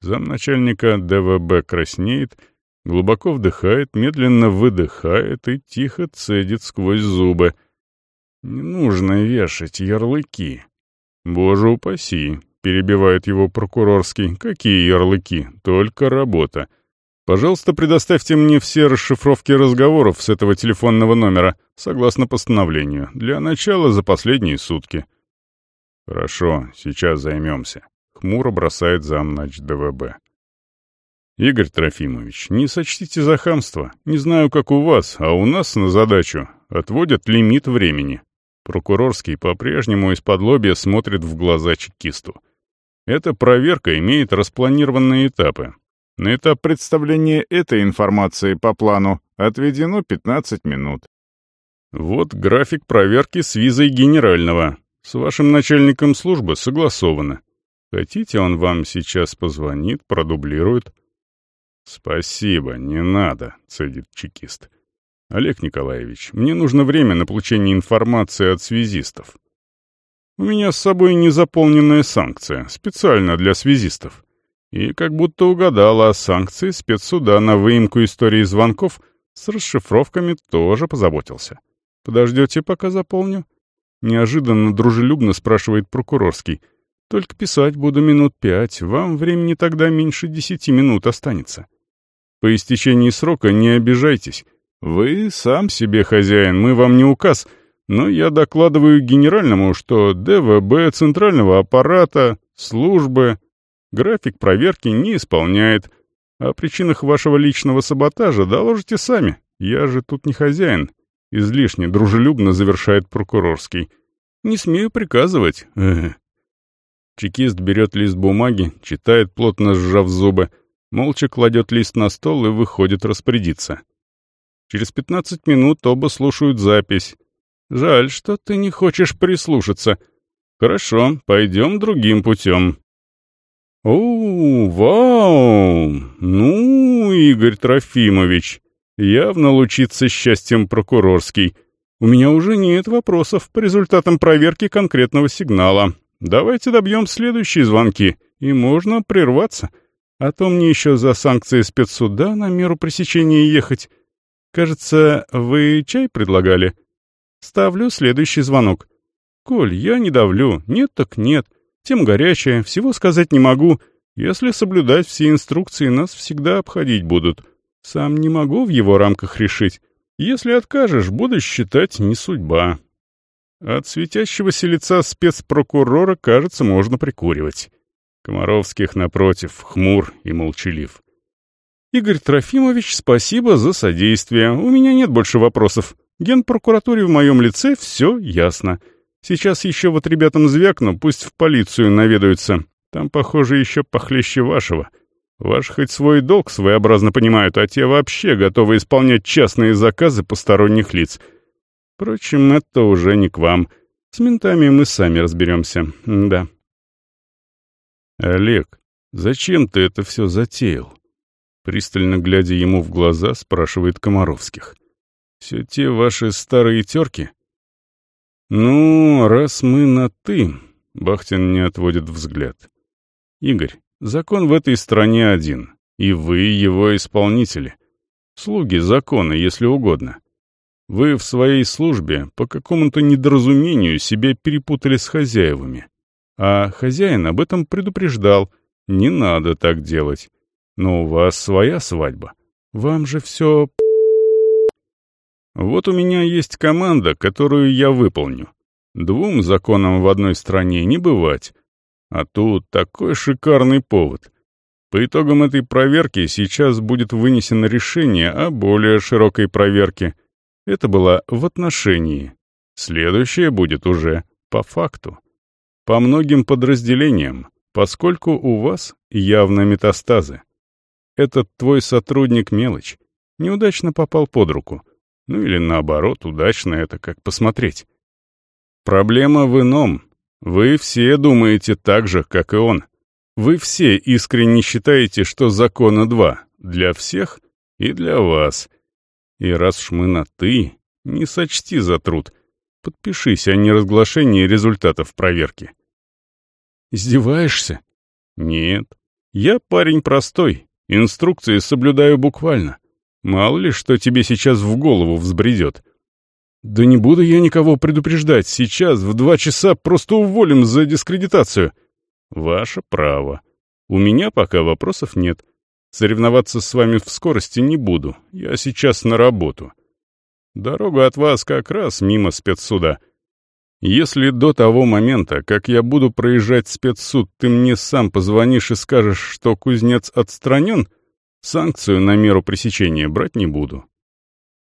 Замначальника ДВБ краснеет, глубоко вдыхает, медленно выдыхает и тихо цедит сквозь зубы. «Не нужно вешать ярлыки». «Боже упаси», — перебивает его прокурорский. «Какие ярлыки? Только работа». Пожалуйста, предоставьте мне все расшифровки разговоров с этого телефонного номера, согласно постановлению, для начала за последние сутки. Хорошо, сейчас займемся. хмуро бросает замнач ДВБ. Игорь Трофимович, не сочтите за хамство. Не знаю, как у вас, а у нас на задачу отводят лимит времени. Прокурорский по-прежнему из-под смотрит в глаза чекисту. Эта проверка имеет распланированные этапы. На этап представления этой информации по плану отведено 15 минут. Вот график проверки с визой генерального. С вашим начальником службы согласовано. Хотите, он вам сейчас позвонит, продублирует? Спасибо, не надо, цедит чекист. Олег Николаевич, мне нужно время на получение информации от связистов. У меня с собой незаполненная санкция, специально для связистов. И как будто угадала о санкции спецсуда на выемку истории звонков с расшифровками тоже позаботился. Подождете, пока заполню? Неожиданно дружелюбно спрашивает прокурорский. Только писать буду минут пять, вам времени тогда меньше десяти минут останется. По истечении срока не обижайтесь. Вы сам себе хозяин, мы вам не указ, но я докладываю генеральному, что ДВБ центрального аппарата, службы, график проверки не исполняет. О причинах вашего личного саботажа доложите сами. Я же тут не хозяин. Излишне дружелюбно завершает прокурорский. Не смею приказывать. Чекист берет лист бумаги, читает, плотно сжав зубы, молча кладет лист на стол и выходит распорядиться. Через пятнадцать минут оба слушают запись. Жаль, что ты не хочешь прислушаться. Хорошо, пойдем другим путем. «О, вау! Ну, Игорь Трофимович, Явно лучится счастьем прокурорский. У меня уже нет вопросов по результатам проверки конкретного сигнала. Давайте добьем следующие звонки, и можно прерваться. А то мне еще за санкции спецсуда на меру пресечения ехать. Кажется, вы чай предлагали? Ставлю следующий звонок. Коль, я не давлю. Нет так нет. Тем горячая, всего сказать не могу. Если соблюдать все инструкции, нас всегда обходить будут. Сам не могу в его рамках решить. Если откажешь, буду считать не судьба. От светящегося лица спецпрокурора, кажется, можно прикуривать. Комаровских, напротив, хмур и молчалив. «Игорь Трофимович, спасибо за содействие. У меня нет больше вопросов. Генпрокуратуре в моем лице все ясно. Сейчас еще вот ребятам звякну, пусть в полицию наведаются. Там, похоже, еще похлеще вашего. Ваш хоть свой долг своеобразно понимают, а те вообще готовы исполнять частные заказы посторонних лиц. Впрочем, это уже не к вам. С ментами мы сами разберемся, да. Олег, зачем ты это все затеял? Пристально глядя ему в глаза, спрашивает Комаровских. Все те ваши старые терки? Ну, раз мы на «ты», Бахтин не отводит взгляд. Игорь, Закон в этой стране один, и вы его исполнители. Слуги закона, если угодно. Вы в своей службе по какому-то недоразумению себя перепутали с хозяевами. А хозяин об этом предупреждал. Не надо так делать. Но у вас своя свадьба. Вам же все... Вот у меня есть команда, которую я выполню. Двум законам в одной стране не бывать. А тут такой шикарный повод. По итогам этой проверки сейчас будет вынесено решение о более широкой проверке. Это было в отношении. Следующее будет уже по факту. По многим подразделениям, поскольку у вас явно метастазы. Этот твой сотрудник мелочь. Неудачно попал под руку. Ну или наоборот, удачно это как посмотреть. Проблема в ином. Вы все думаете так же, как и он. Вы все искренне считаете, что закона два — для всех и для вас. И раз уж мы на «ты», не сочти за труд. Подпишись о неразглашении результатов проверки. Издеваешься? Нет. Я парень простой, инструкции соблюдаю буквально. Мало ли, что тебе сейчас в голову взбредет. «Да не буду я никого предупреждать. Сейчас в два часа просто уволим за дискредитацию». «Ваше право. У меня пока вопросов нет. Соревноваться с вами в скорости не буду. Я сейчас на работу. Дорога от вас как раз мимо спецсуда. Если до того момента, как я буду проезжать спецсуд, ты мне сам позвонишь и скажешь, что кузнец отстранен, санкцию на меру пресечения брать не буду.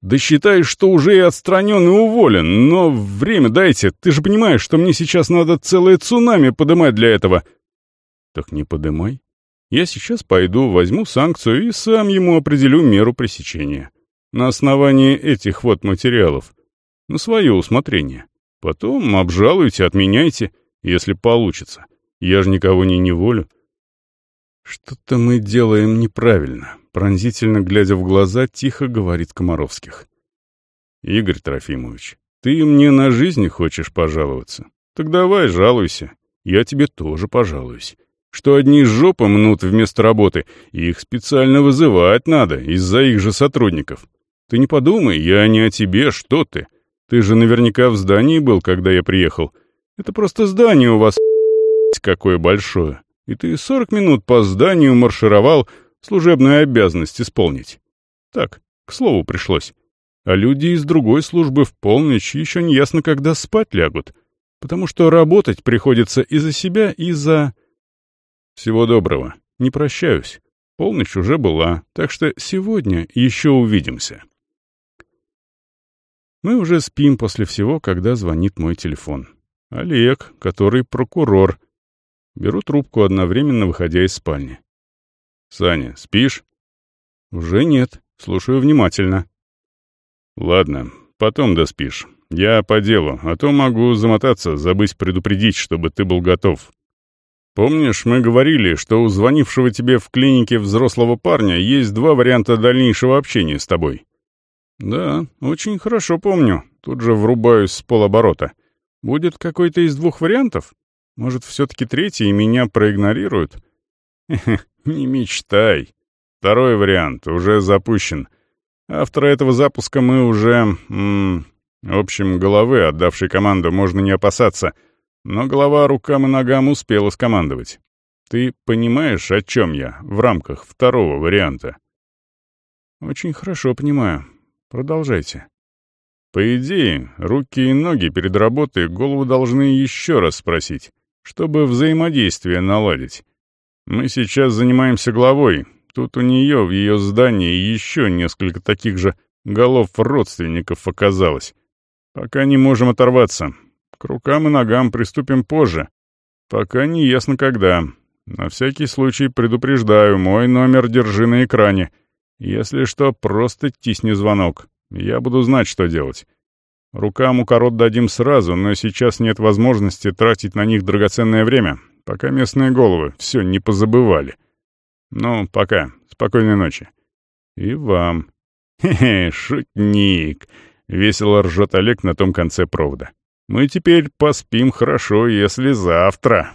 Да считай, что уже и отстранен и уволен, но время дайте, ты же понимаешь, что мне сейчас надо целое цунами подымать для этого. Так не подымай. Я сейчас пойду, возьму санкцию и сам ему определю меру пресечения. На основании этих вот материалов. На свое усмотрение. Потом обжалуйте, отменяйте, если получится. Я же никого не неволю. Что-то мы делаем неправильно, пронзительно глядя в глаза, тихо говорит Комаровских. Игорь Трофимович, ты мне на жизни хочешь пожаловаться? Так давай, жалуйся. Я тебе тоже пожалуюсь. Что одни жопы мнут вместо работы, их специально вызывать надо из-за их же сотрудников. Ты не подумай, я не о тебе, что ты. Ты же наверняка в здании был, когда я приехал. Это просто здание у вас какое большое. И ты сорок минут по зданию маршировал, служебную обязанность исполнить. Так, к слову пришлось. А люди из другой службы в полночь еще не ясно, когда спать лягут. Потому что работать приходится и за себя, и за... Всего доброго. Не прощаюсь. Полночь уже была, так что сегодня еще увидимся. Мы уже спим после всего, когда звонит мой телефон. Олег, который прокурор. Беру трубку, одновременно выходя из спальни. «Саня, спишь?» «Уже нет. Слушаю внимательно». «Ладно, потом доспишь. Я по делу, а то могу замотаться, забыть предупредить, чтобы ты был готов. Помнишь, мы говорили, что у звонившего тебе в клинике взрослого парня есть два варианта дальнейшего общения с тобой?» «Да, очень хорошо помню. Тут же врубаюсь с полоборота. Будет какой-то из двух вариантов? Может, все-таки третий, меня проигнорируют?» «Не мечтай. Второй вариант уже запущен. Автора этого запуска мы уже... В общем, головы, отдавшей команду, можно не опасаться. Но голова рукам и ногам успела скомандовать. Ты понимаешь, о чем я в рамках второго варианта?» «Очень хорошо понимаю. Продолжайте. По идее, руки и ноги перед работой голову должны еще раз спросить, чтобы взаимодействие наладить. Мы сейчас занимаемся главой. Тут у нее в ее здании еще несколько таких же голов родственников оказалось. Пока не можем оторваться. К рукам и ногам приступим позже. Пока не ясно когда. На всякий случай предупреждаю, мой номер держи на экране — если что, просто тисни звонок. Я буду знать, что делать. Рукам укорот дадим сразу, но сейчас нет возможности тратить на них драгоценное время, пока местные головы все не позабывали. Ну, пока. Спокойной ночи. И вам. Хе-хе, шутник. Весело ржет Олег на том конце провода. Мы теперь поспим хорошо, если завтра.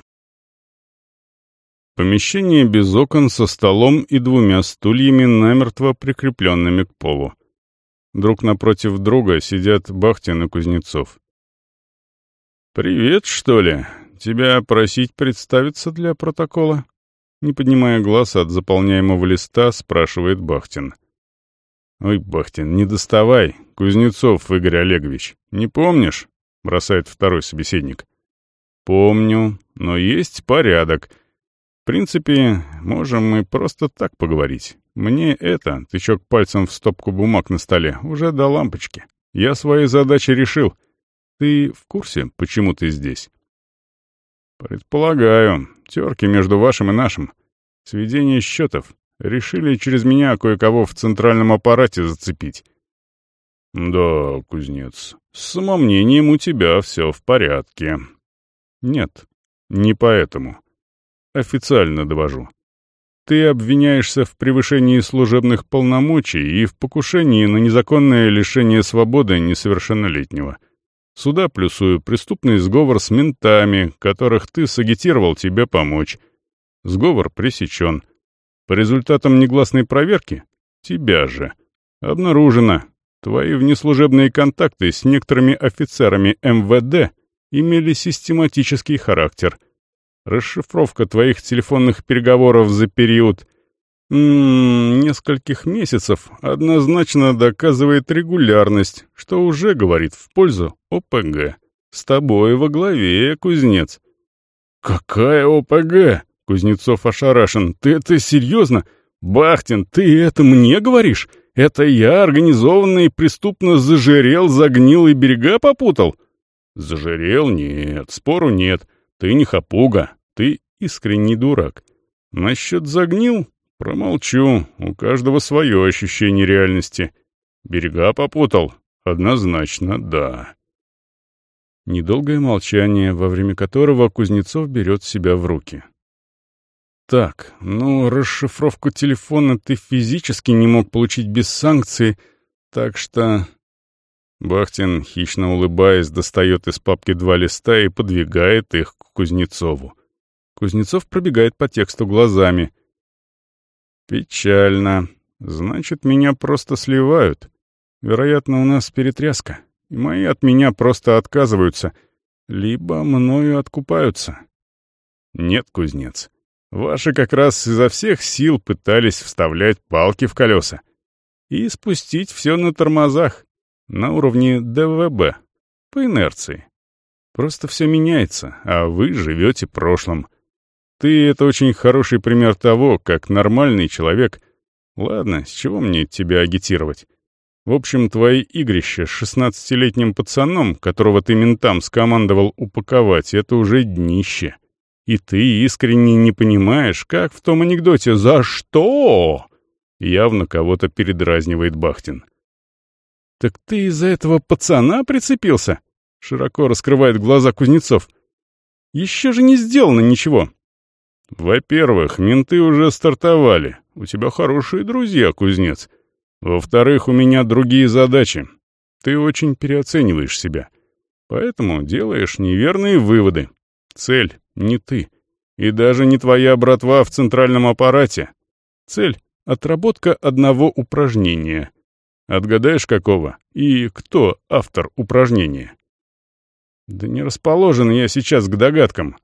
Помещение без окон со столом и двумя стульями, намертво прикрепленными к полу. Друг напротив друга сидят Бахтин и Кузнецов. «Привет, что ли? Тебя просить представиться для протокола?» Не поднимая глаз от заполняемого листа, спрашивает Бахтин. «Ой, Бахтин, не доставай. Кузнецов Игорь Олегович. Не помнишь?» — бросает второй собеседник. «Помню, но есть порядок принципе, можем мы просто так поговорить. Мне это, тычок пальцем в стопку бумаг на столе, уже до лампочки. Я свои задачи решил. Ты в курсе, почему ты здесь? Предполагаю. Терки между вашим и нашим. Сведение счетов. Решили через меня кое-кого в центральном аппарате зацепить. Да, кузнец, с самомнением у тебя все в порядке. Нет, не поэтому. Официально довожу. Ты обвиняешься в превышении служебных полномочий и в покушении на незаконное лишение свободы несовершеннолетнего. Сюда плюсую преступный сговор с ментами, которых ты сагитировал тебе помочь. Сговор пресечен. По результатам негласной проверки — тебя же. Обнаружено. Твои внеслужебные контакты с некоторыми офицерами МВД имели систематический характер — Расшифровка твоих телефонных переговоров за период м -м, нескольких месяцев однозначно доказывает регулярность, что уже говорит в пользу ОПГ. С тобой во главе, кузнец». «Какая ОПГ?» — Кузнецов ошарашен. «Ты это серьезно? Бахтин, ты это мне говоришь? Это я организованно и преступно зажирел, загнил и берега попутал?» «Зажирел? Нет, спору нет. Ты не хапуга, ты искренний дурак. Насчет загнил? Промолчу, у каждого свое ощущение реальности. Берега попутал? Однозначно, да». Недолгое молчание, во время которого Кузнецов берет себя в руки. «Так, ну, расшифровку телефона ты физически не мог получить без санкций, так что...» Бахтин, хищно улыбаясь, достает из папки два листа и подвигает их к Кузнецову. Кузнецов пробегает по тексту глазами. «Печально. Значит, меня просто сливают. Вероятно, у нас перетряска, мои от меня просто отказываются, либо мною откупаются». «Нет, кузнец, ваши как раз изо всех сил пытались вставлять палки в колеса и спустить все на тормозах, на уровне ДВБ, по инерции. Просто все меняется, а вы живете прошлым». Ты — это очень хороший пример того, как нормальный человек... Ладно, с чего мне тебя агитировать? В общем, твои игрища с шестнадцатилетним пацаном, которого ты ментам скомандовал упаковать, это уже днище. И ты искренне не понимаешь, как в том анекдоте «За что?» Явно кого-то передразнивает Бахтин. «Так ты из-за этого пацана прицепился?» Широко раскрывает глаза Кузнецов. «Еще же не сделано ничего. Во-первых, менты уже стартовали. У тебя хорошие друзья, кузнец. Во-вторых, у меня другие задачи. Ты очень переоцениваешь себя. Поэтому делаешь неверные выводы. Цель не ты. И даже не твоя братва в центральном аппарате. Цель — отработка одного упражнения. Отгадаешь, какого? И кто автор упражнения? Да не расположен я сейчас к догадкам.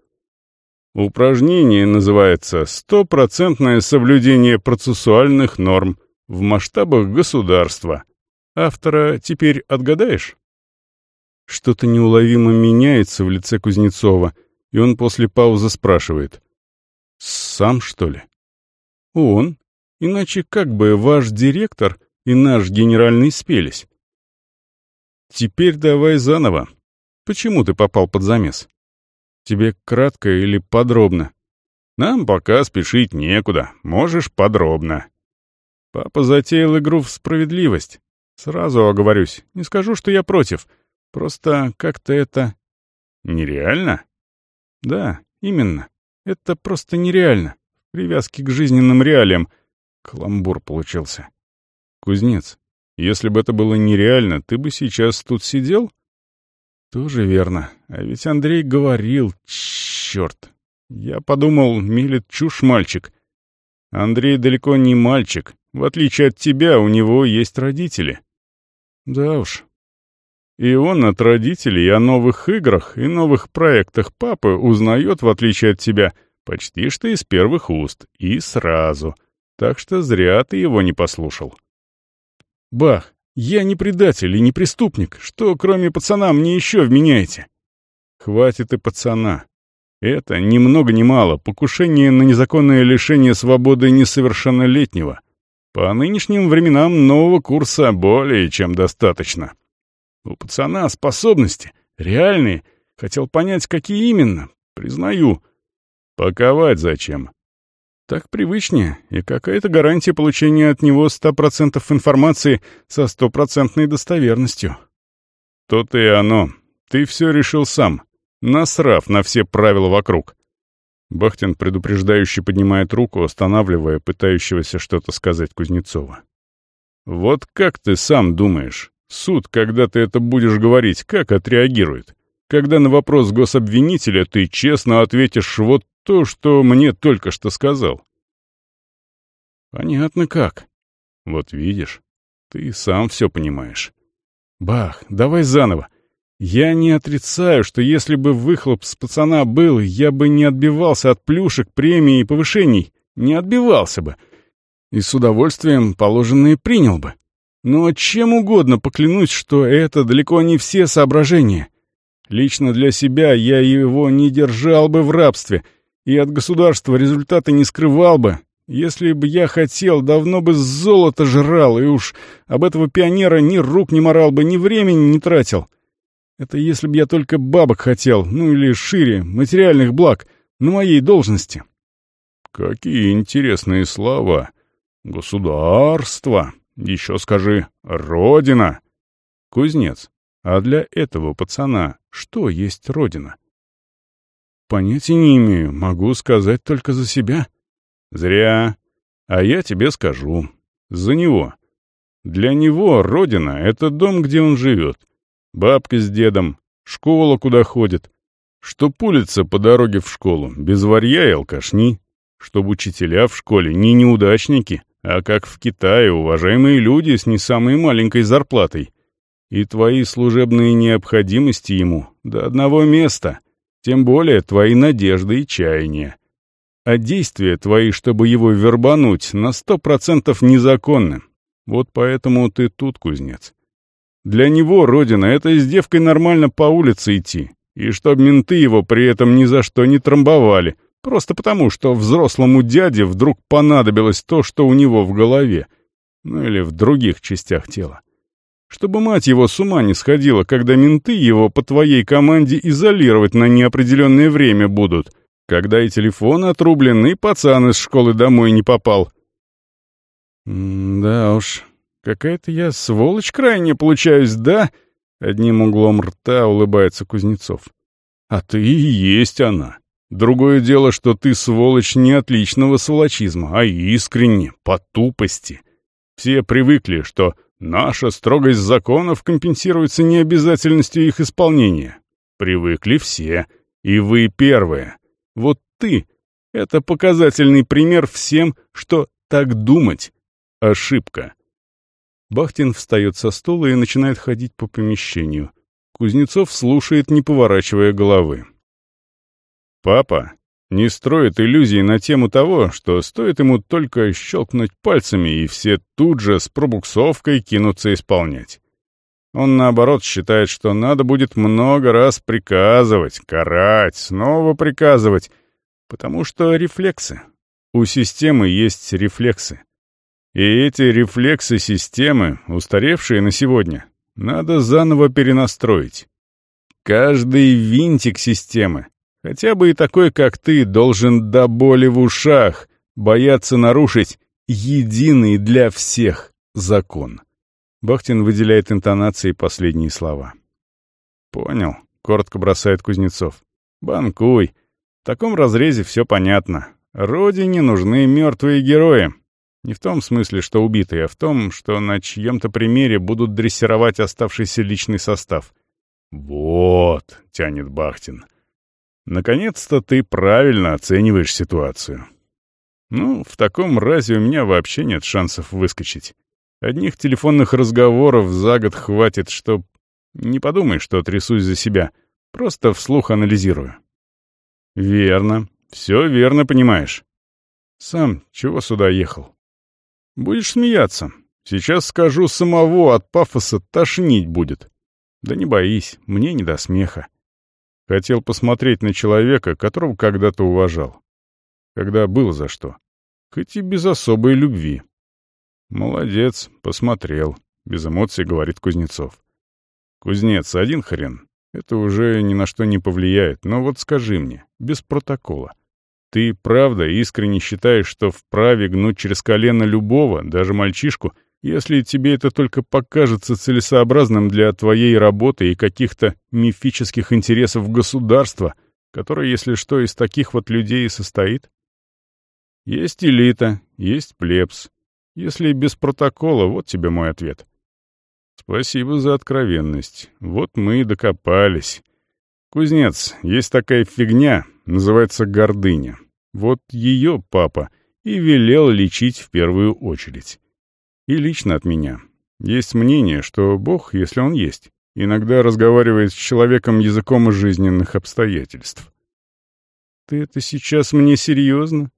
Упражнение называется «Стопроцентное соблюдение процессуальных норм в масштабах государства». Автора теперь отгадаешь? Что-то неуловимо меняется в лице Кузнецова, и он после паузы спрашивает. «Сам, что ли?» «Он. Иначе как бы ваш директор и наш генеральный спелись?» «Теперь давай заново. Почему ты попал под замес?» Тебе кратко или подробно? Нам пока спешить некуда, можешь подробно. Папа затеял игру в справедливость. Сразу оговорюсь, не скажу, что я против. Просто как-то это... Нереально? Да, именно. Это просто нереально. Привязки к жизненным реалиям. Каламбур получился. Кузнец, если бы это было нереально, ты бы сейчас тут сидел? Тоже верно. А ведь Андрей говорил, черт. Я подумал, милит чушь мальчик. Андрей далеко не мальчик. В отличие от тебя, у него есть родители. Да уж. И он от родителей о новых играх и новых проектах папы узнает, в отличие от тебя, почти что из первых уст. И сразу. Так что зря ты его не послушал. Бах! Я не предатель и не преступник. Что, кроме пацана, мне еще вменяете? Хватит и пацана. Это ни много ни мало покушение на незаконное лишение свободы несовершеннолетнего. По нынешним временам нового курса более чем достаточно. У пацана способности, реальные. Хотел понять, какие именно. Признаю. Паковать зачем? Так привычнее, и какая-то гарантия получения от него 100% информации со стопроцентной достоверностью. То-то и оно. Ты все решил сам, насрав на все правила вокруг. Бахтин предупреждающе поднимает руку, останавливая пытающегося что-то сказать Кузнецова. «Вот как ты сам думаешь, суд, когда ты это будешь говорить, как отреагирует? Когда на вопрос гособвинителя ты честно ответишь вот то, что мне только что сказал. Понятно как. Вот видишь, ты сам все понимаешь. Бах, давай заново. Я не отрицаю, что если бы выхлоп с пацана был, я бы не отбивался от плюшек, премий и повышений. Не отбивался бы. И с удовольствием положенные принял бы. Но чем угодно поклянусь, что это далеко не все соображения. Лично для себя я его не держал бы в рабстве и от государства результаты не скрывал бы. Если бы я хотел, давно бы золото жрал, и уж об этого пионера ни рук не морал бы, ни времени не тратил. Это если бы я только бабок хотел, ну или шире, материальных благ, на моей должности. Какие интересные слова. Государство. Еще скажи «Родина». Кузнец. А для этого пацана что есть Родина? Понятия не имею, могу сказать только за себя. Зря. А я тебе скажу. За него. Для него Родина — это дом, где он живет. Бабка с дедом, школа, куда ходит. Чтоб улица по дороге в школу, без варья и алкашни. Чтоб учителя в школе не неудачники, а как в Китае уважаемые люди с не самой маленькой зарплатой и твои служебные необходимости ему до одного места, тем более твои надежды и чаяния. А действия твои, чтобы его вербануть, на сто процентов незаконны. Вот поэтому ты тут, кузнец. Для него родина — это с девкой нормально по улице идти, и чтоб менты его при этом ни за что не трамбовали, просто потому, что взрослому дяде вдруг понадобилось то, что у него в голове, ну или в других частях тела. Чтобы мать его с ума не сходила, когда менты его по твоей команде изолировать на неопределенное время будут, когда и телефон отрублен, и пацан из школы домой не попал. «Да уж, какая-то я сволочь крайне получаюсь, да?» Одним углом рта улыбается Кузнецов. «А ты и есть она. Другое дело, что ты сволочь не отличного сволочизма, а искренне, по тупости. Все привыкли, что Наша строгость законов компенсируется необязательностью их исполнения. Привыкли все, и вы первые. Вот ты — это показательный пример всем, что так думать — ошибка. Бахтин встает со стула и начинает ходить по помещению. Кузнецов слушает, не поворачивая головы. «Папа не строит иллюзий на тему того, что стоит ему только щелкнуть пальцами, и все тут же с пробуксовкой кинутся исполнять. Он, наоборот, считает, что надо будет много раз приказывать, карать, снова приказывать, потому что рефлексы. У системы есть рефлексы. И эти рефлексы системы, устаревшие на сегодня, надо заново перенастроить. Каждый винтик системы, Хотя бы и такой, как ты, должен до боли в ушах бояться нарушить единый для всех закон. Бахтин выделяет интонацией последние слова. «Понял», — коротко бросает Кузнецов. «Банкуй. В таком разрезе все понятно. Родине нужны мертвые герои. Не в том смысле, что убитые, а в том, что на чьем-то примере будут дрессировать оставшийся личный состав». «Вот», — тянет Бахтин, Наконец-то ты правильно оцениваешь ситуацию. Ну, в таком разе у меня вообще нет шансов выскочить. Одних телефонных разговоров за год хватит, чтоб... Не подумай, что трясусь за себя. Просто вслух анализирую. Верно. Все верно понимаешь. Сам чего сюда ехал? Будешь смеяться. Сейчас скажу самого от пафоса тошнить будет. Да не боись, мне не до смеха. Хотел посмотреть на человека, которого когда-то уважал. Когда было за что. Хоть и без особой любви. «Молодец, посмотрел», — без эмоций говорит Кузнецов. «Кузнец, один хрен. Это уже ни на что не повлияет. Но вот скажи мне, без протокола. Ты правда искренне считаешь, что вправе гнуть через колено любого, даже мальчишку, если тебе это только покажется целесообразным для твоей работы и каких-то мифических интересов государства, которое, если что, из таких вот людей и состоит? Есть элита, есть плебс. Если без протокола, вот тебе мой ответ. Спасибо за откровенность. Вот мы и докопались. Кузнец, есть такая фигня, называется гордыня. Вот ее папа и велел лечить в первую очередь. И лично от меня. Есть мнение, что Бог, если он есть, иногда разговаривает с человеком языком из жизненных обстоятельств. Ты это сейчас мне серьезно?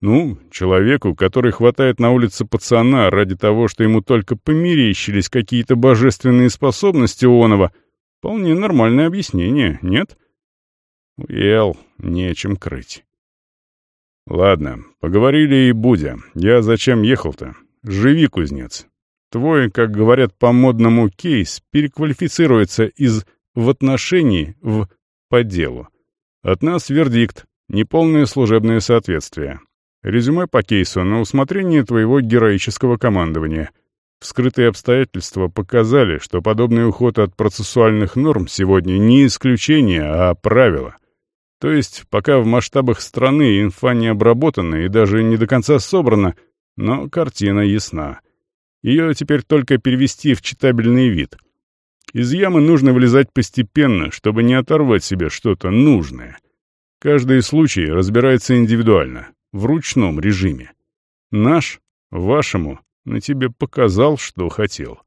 Ну, человеку, который хватает на улице пацана ради того, что ему только померещились какие-то божественные способности Онова, Вполне нормальное объяснение, нет? Уел, нечем крыть. Ладно, поговорили и Будя. Я зачем ехал-то? Живи, кузнец. Твой, как говорят по-модному, кейс переквалифицируется из «в отношении» в «по делу». От нас вердикт, неполное служебное соответствие. Резюме по кейсу на усмотрение твоего героического командования. Вскрытые обстоятельства показали, что подобный уход от процессуальных норм сегодня не исключение, а правило. То есть, пока в масштабах страны инфа не обработана и даже не до конца собрана, но картина ясна. Ее теперь только перевести в читабельный вид. Из ямы нужно вылезать постепенно, чтобы не оторвать себе что-то нужное. Каждый случай разбирается индивидуально, в ручном режиме. Наш, вашему, на тебе показал, что хотел.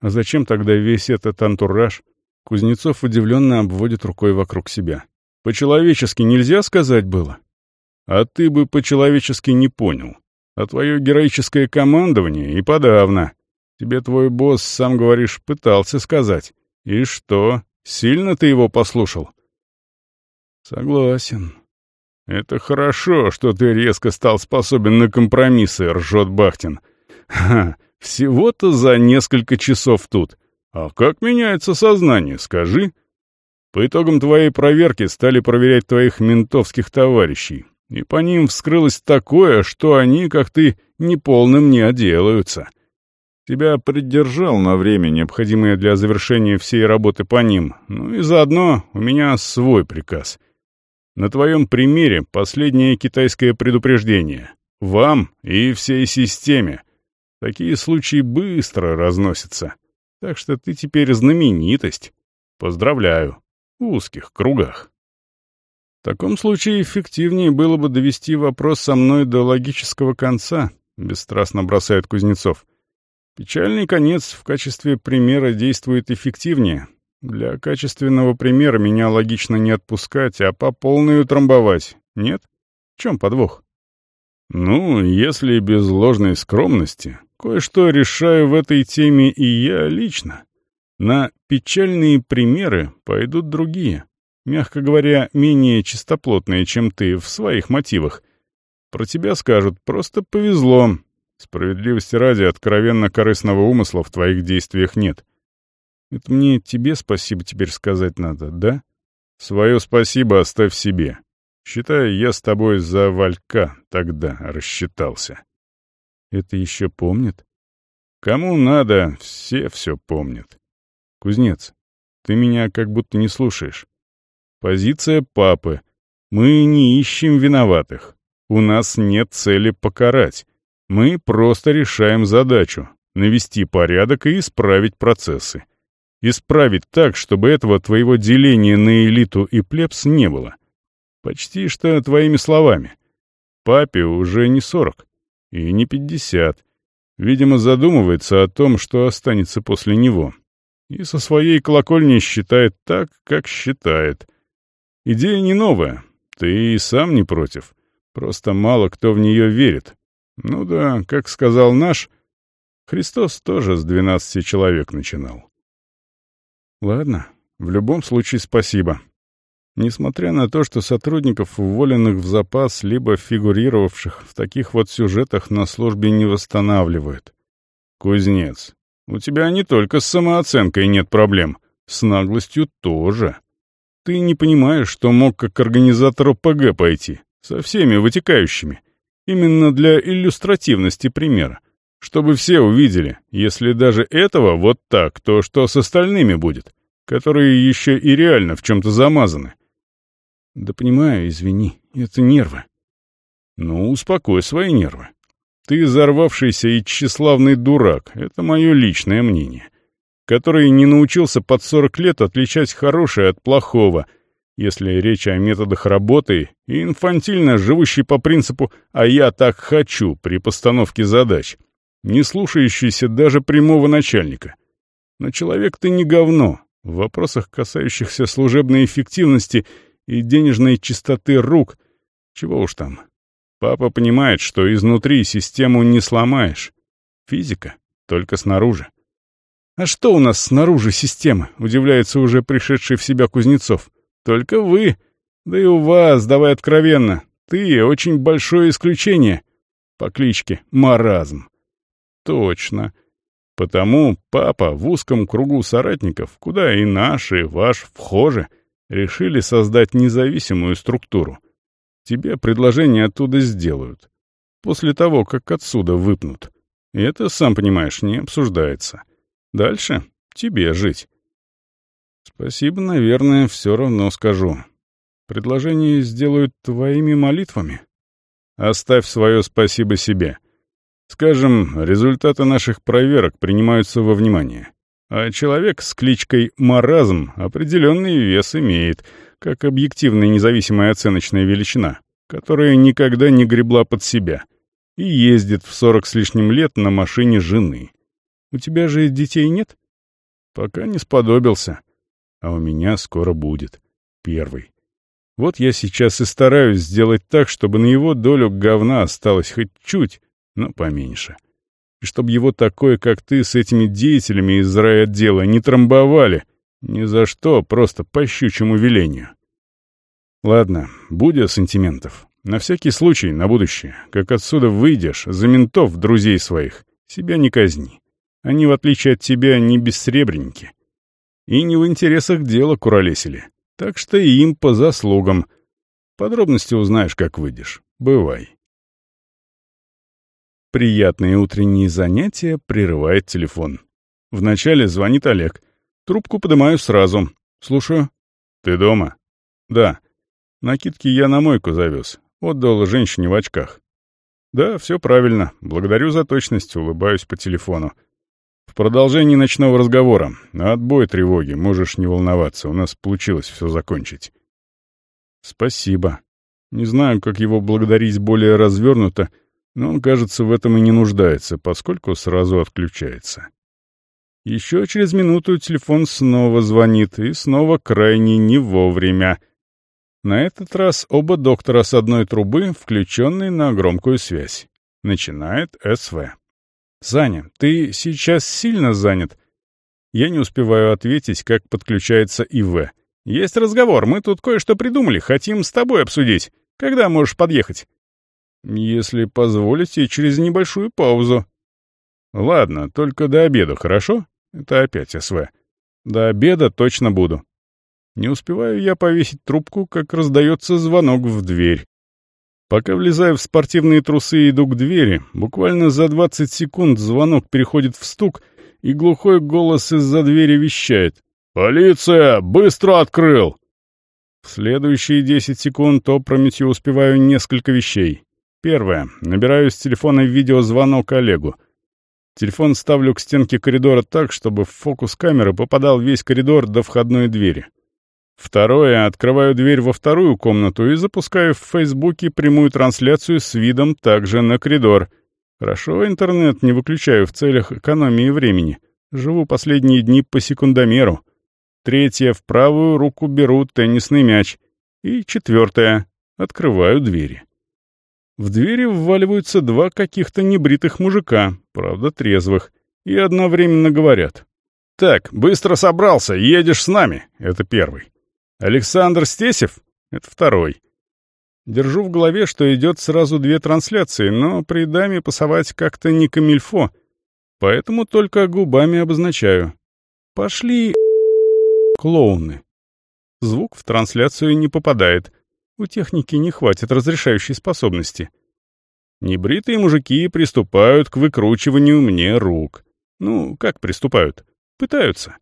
А зачем тогда весь этот антураж? Кузнецов удивленно обводит рукой вокруг себя. По-человечески нельзя сказать было? А ты бы по-человечески не понял. А твое героическое командование и подавно. Тебе твой босс, сам говоришь, пытался сказать. И что, сильно ты его послушал? Согласен. Это хорошо, что ты резко стал способен на компромиссы, ржет Бахтин. Ха, всего-то за несколько часов тут. А как меняется сознание, скажи? По итогам твоей проверки стали проверять твоих ментовских товарищей и по ним вскрылось такое, что они, как ты, неполным не отделаются. Тебя придержал на время, необходимое для завершения всей работы по ним, ну и заодно у меня свой приказ. На твоем примере последнее китайское предупреждение. Вам и всей системе. Такие случаи быстро разносятся. Так что ты теперь знаменитость. Поздравляю. В узких кругах. В таком случае эффективнее было бы довести вопрос со мной до логического конца, бесстрастно бросает Кузнецов. Печальный конец в качестве примера действует эффективнее. Для качественного примера меня логично не отпускать, а по полной утрамбовать. Нет? В чем подвох? Ну, если без ложной скромности, кое-что решаю в этой теме и я лично. На печальные примеры пойдут другие мягко говоря, менее чистоплотные, чем ты в своих мотивах. Про тебя скажут, просто повезло. Справедливости ради, откровенно корыстного умысла в твоих действиях нет. Это мне тебе спасибо теперь сказать надо, да? Свое спасибо оставь себе. Считай, я с тобой за Валька тогда рассчитался. Это еще помнит? Кому надо, все все помнят. Кузнец, ты меня как будто не слушаешь. Позиция папы. Мы не ищем виноватых. У нас нет цели покарать. Мы просто решаем задачу — навести порядок и исправить процессы. Исправить так, чтобы этого твоего деления на элиту и плебс не было. Почти что твоими словами. Папе уже не сорок и не пятьдесят. Видимо, задумывается о том, что останется после него. И со своей колокольни считает так, как считает. Идея не новая, ты и сам не против. Просто мало кто в нее верит. Ну да, как сказал наш, Христос тоже с двенадцати человек начинал. Ладно, в любом случае спасибо. Несмотря на то, что сотрудников, уволенных в запас, либо фигурировавших в таких вот сюжетах на службе не восстанавливают. Кузнец, у тебя не только с самооценкой нет проблем, с наглостью тоже. Ты не понимаешь, что мог как организатор ОПГ пойти, со всеми вытекающими. Именно для иллюстративности примера. Чтобы все увидели, если даже этого вот так, то что с остальными будет, которые еще и реально в чем-то замазаны? Да понимаю, извини, это нервы. Ну, успокой свои нервы. Ты взорвавшийся и тщеславный дурак, это мое личное мнение который не научился под 40 лет отличать хорошее от плохого, если речь о методах работы, и инфантильно живущий по принципу «а я так хочу» при постановке задач, не слушающийся даже прямого начальника. Но человек ты не говно. В вопросах, касающихся служебной эффективности и денежной чистоты рук, чего уж там. Папа понимает, что изнутри систему не сломаешь. Физика только снаружи. «А что у нас снаружи системы?» — удивляется уже пришедший в себя Кузнецов. «Только вы. Да и у вас, давай откровенно. Ты — очень большое исключение. По кличке Маразм». «Точно. Потому папа в узком кругу соратников, куда и наш, и ваш вхожи, решили создать независимую структуру. Тебе предложение оттуда сделают. После того, как отсюда выпнут. И это, сам понимаешь, не обсуждается. Дальше тебе жить. Спасибо, наверное, все равно скажу. Предложение сделают твоими молитвами. Оставь свое спасибо себе. Скажем, результаты наших проверок принимаются во внимание. А человек с кличкой «Маразм» определенный вес имеет, как объективная независимая оценочная величина, которая никогда не гребла под себя и ездит в сорок с лишним лет на машине жены. У тебя же детей нет? Пока не сподобился. А у меня скоро будет. Первый. Вот я сейчас и стараюсь сделать так, чтобы на его долю говна осталось хоть чуть, но поменьше. И чтобы его такое, как ты, с этими деятелями из райотдела не трамбовали. Ни за что, просто по щучьему велению. Ладно, будь сантиментов. На всякий случай, на будущее, как отсюда выйдешь, за ментов, друзей своих, себя не казни. Они, в отличие от тебя, не бессребренники. И не в интересах дела куролесили. Так что и им по заслугам. Подробности узнаешь, как выйдешь. Бывай. Приятные утренние занятия прерывает телефон. Вначале звонит Олег. Трубку поднимаю сразу. Слушаю. «Ты дома?» «Да. Накидки я на мойку завез. Отдал женщине в очках». «Да, все правильно. Благодарю за точность. Улыбаюсь по телефону. В продолжении ночного разговора. Отбой тревоги. Можешь не волноваться. У нас получилось все закончить». «Спасибо. Не знаю, как его благодарить более развернуто, но он, кажется, в этом и не нуждается, поскольку сразу отключается. Еще через минуту телефон снова звонит, и снова крайне не вовремя. На этот раз оба доктора с одной трубы, включенные на громкую связь. Начинает СВ. «Саня, ты сейчас сильно занят?» Я не успеваю ответить, как подключается ИВ. «Есть разговор, мы тут кое-что придумали, хотим с тобой обсудить. Когда можешь подъехать?» Если позволите, через небольшую паузу. Ладно, только до обеда, хорошо? Это опять СВ. До обеда точно буду. Не успеваю я повесить трубку, как раздается звонок в дверь. Пока влезаю в спортивные трусы и иду к двери, буквально за 20 секунд звонок переходит в стук, и глухой голос из-за двери вещает. «Полиция! Быстро открыл!» В следующие 10 секунд опрометью успеваю несколько вещей. Первое. Набираю с телефона видеозвонок Олегу. Телефон ставлю к стенке коридора так, чтобы в фокус камеры попадал весь коридор до входной двери. Второе. Открываю дверь во вторую комнату и запускаю в Фейсбуке прямую трансляцию с видом также на коридор. Хорошо, интернет не выключаю в целях экономии времени. Живу последние дни по секундомеру. Третье. В правую руку беру теннисный мяч. И четвертое. Открываю двери. В двери вваливаются два каких-то небритых мужика, правда трезвых, и одновременно говорят. «Так, быстро собрался, едешь с нами!» — это первый. «Александр Стесев?» — это второй. Держу в голове, что идет сразу две трансляции, но при даме пасовать как-то не камильфо, поэтому только губами обозначаю. «Пошли...» клоуны. Звук в трансляцию не попадает — у техники не хватит разрешающей способности. Небритые мужики приступают к выкручиванию мне рук. Ну, как приступают? Пытаются.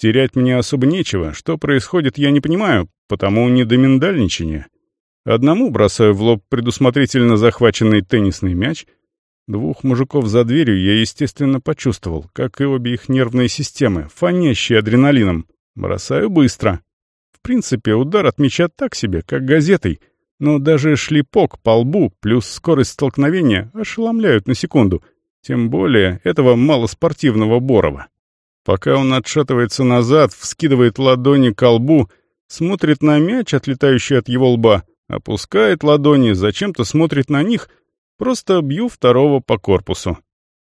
Терять мне особо нечего, что происходит, я не понимаю, потому не до миндальничания. Одному бросаю в лоб предусмотрительно захваченный теннисный мяч. Двух мужиков за дверью я, естественно, почувствовал, как и обе их нервные системы, фонящие адреналином. Бросаю быстро. В принципе, удар от мяча так себе, как газетой, но даже шлепок по лбу плюс скорость столкновения ошеломляют на секунду, тем более этого малоспортивного Борова. Пока он отшатывается назад, вскидывает ладони к лбу, смотрит на мяч, отлетающий от его лба, опускает ладони, зачем-то смотрит на них, просто бью второго по корпусу.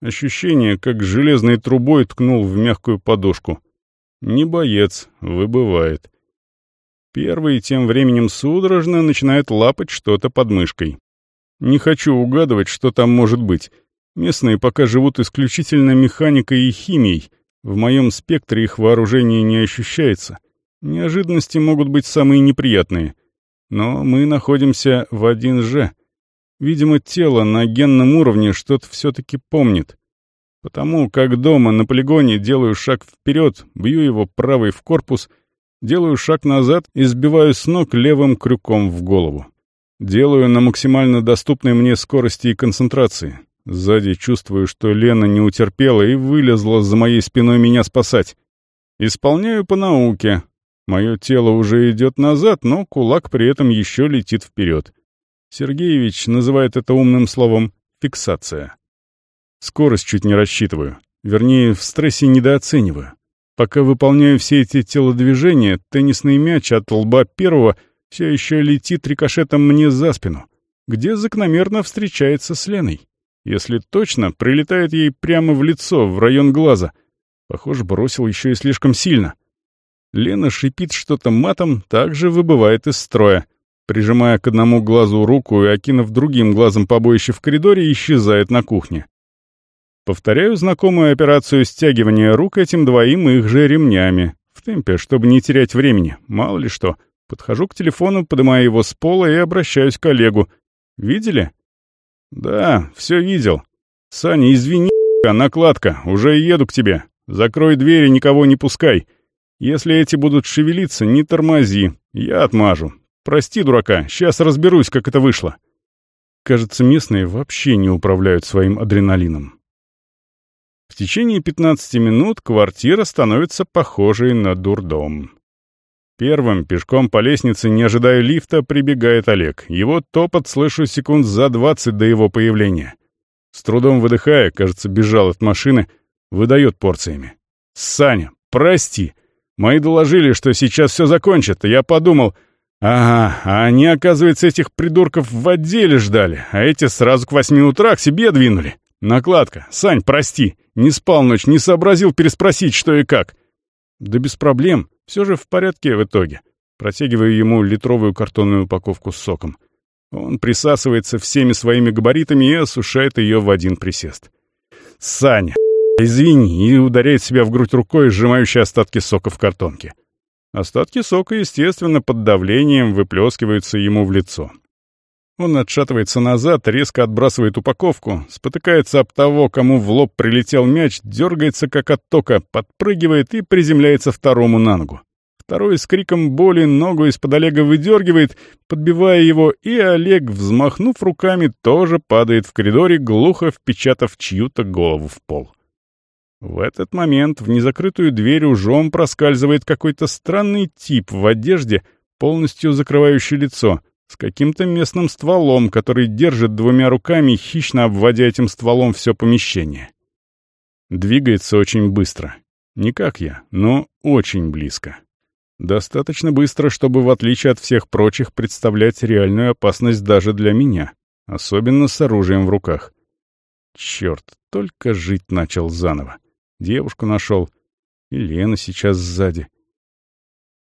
Ощущение, как железной трубой ткнул в мягкую подушку. Не боец, выбывает. Первый тем временем судорожно начинает лапать что-то под мышкой. Не хочу угадывать, что там может быть. Местные пока живут исключительно механикой и химией. В моем спектре их вооружение не ощущается. Неожиданности могут быть самые неприятные. Но мы находимся в 1G. Видимо, тело на генном уровне что-то все-таки помнит. Потому как дома на полигоне делаю шаг вперед, бью его правой в корпус — Делаю шаг назад и сбиваю с ног левым крюком в голову. Делаю на максимально доступной мне скорости и концентрации. Сзади чувствую, что Лена не утерпела и вылезла за моей спиной меня спасать. Исполняю по науке. Мое тело уже идет назад, но кулак при этом еще летит вперед. Сергеевич называет это умным словом «фиксация». Скорость чуть не рассчитываю. Вернее, в стрессе недооцениваю. Пока выполняю все эти телодвижения, теннисный мяч от лба первого все еще летит рикошетом мне за спину, где закономерно встречается с Леной. Если точно, прилетает ей прямо в лицо, в район глаза. Похоже, бросил еще и слишком сильно. Лена шипит что-то матом, также выбывает из строя. Прижимая к одному глазу руку и окинув другим глазом побоище в коридоре, исчезает на кухне. Повторяю знакомую операцию стягивания рук этим двоим их же ремнями. В темпе, чтобы не терять времени, мало ли что. Подхожу к телефону, поднимаю его с пола и обращаюсь к коллегу. «Видели?» «Да, все видел. Саня, извини, накладка, уже еду к тебе. Закрой двери, никого не пускай. Если эти будут шевелиться, не тормози, я отмажу. Прости, дурака, сейчас разберусь, как это вышло». Кажется, местные вообще не управляют своим адреналином. В течение 15 минут квартира становится похожей на дурдом. Первым пешком по лестнице, не ожидая лифта, прибегает Олег. Его топот слышу секунд за 20 до его появления. С трудом выдыхая, кажется, бежал от машины, выдает порциями. «Саня, прости. Мои доложили, что сейчас все закончат, я подумал... Ага, а они, оказывается, этих придурков в отделе ждали, а эти сразу к восьми утра к себе двинули. Накладка. Сань, прости. Не спал ночь, не сообразил переспросить, что и как. Да без проблем. Все же в порядке в итоге. Протягиваю ему литровую картонную упаковку с соком. Он присасывается всеми своими габаритами и осушает ее в один присест. «Саня, извини!» и ударяет себя в грудь рукой, сжимающей остатки сока в картонке. Остатки сока, естественно, под давлением выплескиваются ему в лицо. Он отшатывается назад, резко отбрасывает упаковку, спотыкается об того, кому в лоб прилетел мяч, дергается как от тока, подпрыгивает и приземляется второму на ногу. Второй с криком боли ногу из-под Олега выдергивает, подбивая его, и Олег, взмахнув руками, тоже падает в коридоре, глухо впечатав чью-то голову в пол. В этот момент в незакрытую дверь ужом проскальзывает какой-то странный тип в одежде, полностью закрывающий лицо — с каким-то местным стволом, который держит двумя руками, хищно обводя этим стволом все помещение. Двигается очень быстро. Не как я, но очень близко. Достаточно быстро, чтобы, в отличие от всех прочих, представлять реальную опасность даже для меня, особенно с оружием в руках. Черт, только жить начал заново. Девушку нашел. И Лена сейчас сзади.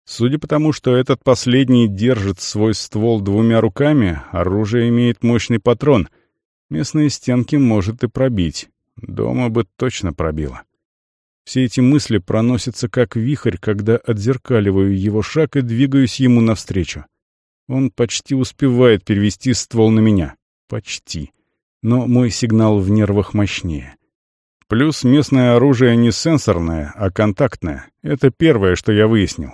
Судя по тому, что этот последний держит свой ствол двумя руками, оружие имеет мощный патрон. Местные стенки может и пробить. Дома бы точно пробило. Все эти мысли проносятся как вихрь, когда отзеркаливаю его шаг и двигаюсь ему навстречу. Он почти успевает перевести ствол на меня. Почти. Но мой сигнал в нервах мощнее. Плюс местное оружие не сенсорное, а контактное. Это первое, что я выяснил.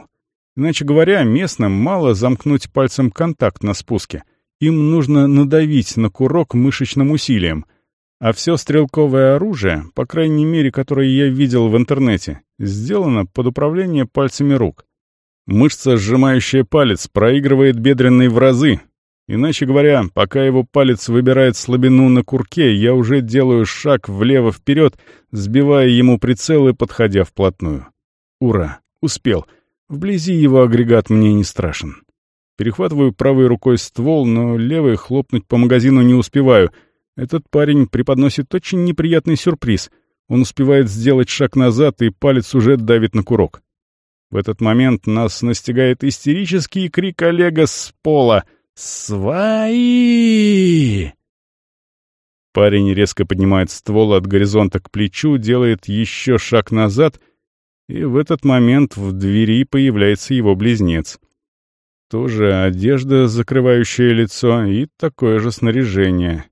Иначе говоря, местным мало замкнуть пальцем контакт на спуске. Им нужно надавить на курок мышечным усилием. А все стрелковое оружие, по крайней мере, которое я видел в интернете, сделано под управление пальцами рук. Мышца, сжимающая палец, проигрывает бедренный в разы. Иначе говоря, пока его палец выбирает слабину на курке, я уже делаю шаг влево-вперед, сбивая ему прицел и подходя вплотную. Ура! Успел! Вблизи его агрегат мне не страшен. Перехватываю правой рукой ствол, но левой хлопнуть по магазину не успеваю. Этот парень преподносит очень неприятный сюрприз. Он успевает сделать шаг назад, и палец уже давит на курок. В этот момент нас настигает истерический крик Олега с пола «Свои!». Парень резко поднимает ствол от горизонта к плечу, делает еще шаг назад, и в этот момент в двери появляется его близнец. Тоже одежда, закрывающая лицо, и такое же снаряжение.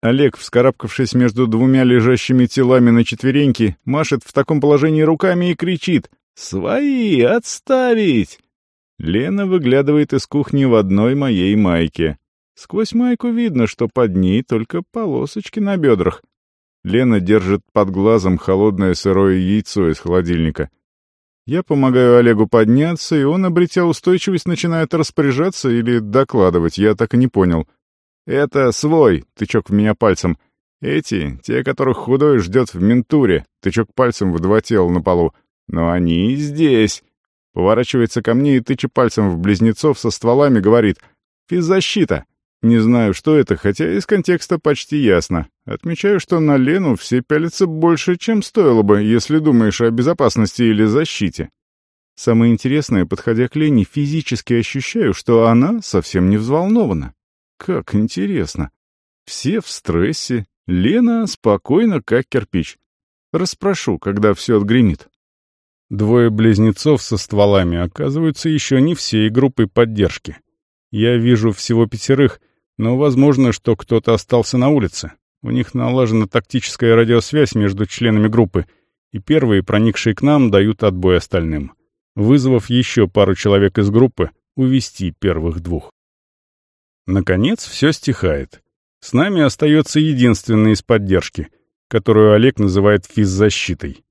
Олег, вскарабкавшись между двумя лежащими телами на четвереньки, машет в таком положении руками и кричит «Свои! Отставить!» Лена выглядывает из кухни в одной моей майке. Сквозь майку видно, что под ней только полосочки на бедрах. Лена держит под глазом холодное сырое яйцо из холодильника. Я помогаю Олегу подняться, и он, обретя устойчивость, начинает распоряжаться или докладывать, я так и не понял — «Это свой», — тычок в меня пальцем. «Эти, те, которых худой ждет в ментуре», — тычок пальцем в два тела на полу. «Но они здесь». Поворачивается ко мне и, тыча пальцем в близнецов со стволами, говорит «Физзащита». Не знаю, что это, хотя из контекста почти ясно. Отмечаю, что на Лену все пялятся больше, чем стоило бы, если думаешь о безопасности или защите. Самое интересное, подходя к Лене, физически ощущаю, что она совсем не взволнована. Как интересно. Все в стрессе. Лена спокойно, как кирпич. Распрошу, когда все отгремит. Двое близнецов со стволами оказываются еще не всей группой поддержки. Я вижу всего пятерых, но возможно, что кто-то остался на улице. У них налажена тактическая радиосвязь между членами группы, и первые, проникшие к нам, дают отбой остальным, вызвав еще пару человек из группы увести первых двух. Наконец, все стихает. С нами остается единственный из поддержки, которую Олег называет физзащитой.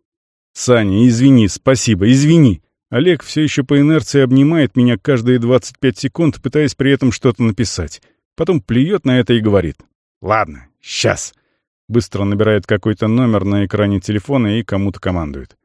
«Саня, извини, спасибо, извини!» Олег все еще по инерции обнимает меня каждые 25 секунд, пытаясь при этом что-то написать. Потом плюет на это и говорит. «Ладно, сейчас!» Быстро набирает какой-то номер на экране телефона и кому-то командует.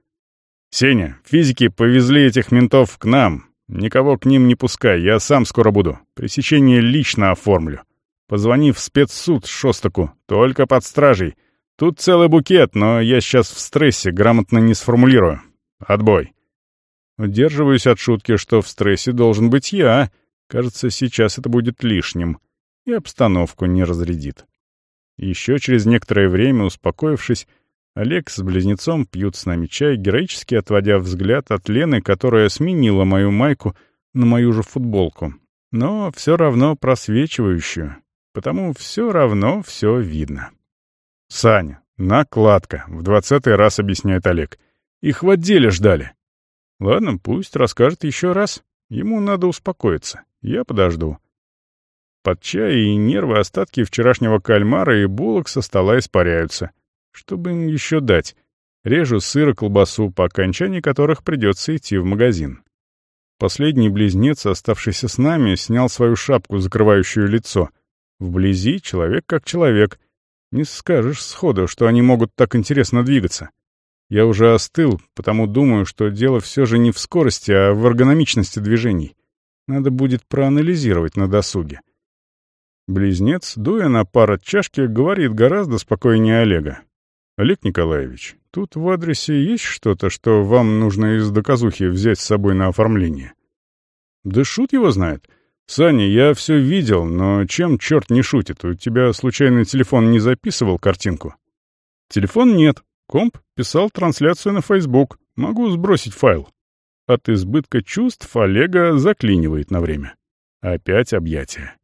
«Сеня, физики повезли этих ментов к нам. Никого к ним не пускай, я сам скоро буду. Пресечение лично оформлю. Позвони в спецсуд Шостаку, только под стражей. Тут целый букет, но я сейчас в стрессе, грамотно не сформулирую. Отбой. Удерживаюсь от шутки, что в стрессе должен быть я. Кажется, сейчас это будет лишним. И обстановку не разрядит. Еще через некоторое время, успокоившись, Олег с близнецом пьют с нами чай, героически отводя взгляд от Лены, которая сменила мою майку на мою же футболку, но все равно просвечивающую, потому все равно все видно. «Саня, накладка», — в двадцатый раз объясняет Олег. «Их в отделе ждали». «Ладно, пусть расскажет еще раз. Ему надо успокоиться. Я подожду». Под чай и нервы остатки вчерашнего кальмара и булок со стола испаряются. Что бы им еще дать? Режу сыр и колбасу, по окончании которых придется идти в магазин. Последний близнец, оставшийся с нами, снял свою шапку, закрывающую лицо. Вблизи человек как человек. Не скажешь сходу, что они могут так интересно двигаться. Я уже остыл, потому думаю, что дело все же не в скорости, а в эргономичности движений. Надо будет проанализировать на досуге. Близнец, дуя на пар от чашки, говорит гораздо спокойнее Олега. «Олег Николаевич, тут в адресе есть что-то, что вам нужно из доказухи взять с собой на оформление?» «Да шут его знает. Саня, я все видел, но чем черт не шутит? У тебя случайно телефон не записывал картинку?» «Телефон нет. Комп писал трансляцию на Facebook. Могу сбросить файл». От избытка чувств Олега заклинивает на время. Опять объятия.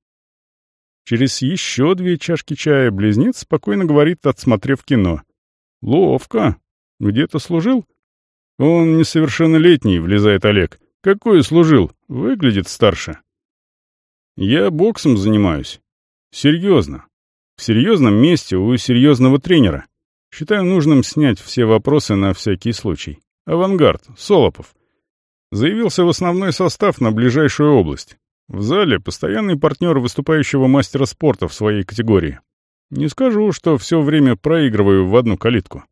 Через еще две чашки чая близнец спокойно говорит, отсмотрев кино — «Ловко. Где-то служил?» «Он несовершеннолетний», — влезает Олег. «Какой служил? Выглядит старше». «Я боксом занимаюсь. Серьезно. В серьезном месте у серьезного тренера. Считаю нужным снять все вопросы на всякий случай. Авангард, Солопов. Заявился в основной состав на ближайшую область. В зале постоянный партнер выступающего мастера спорта в своей категории. Не скажу, что все время проигрываю в одну калитку.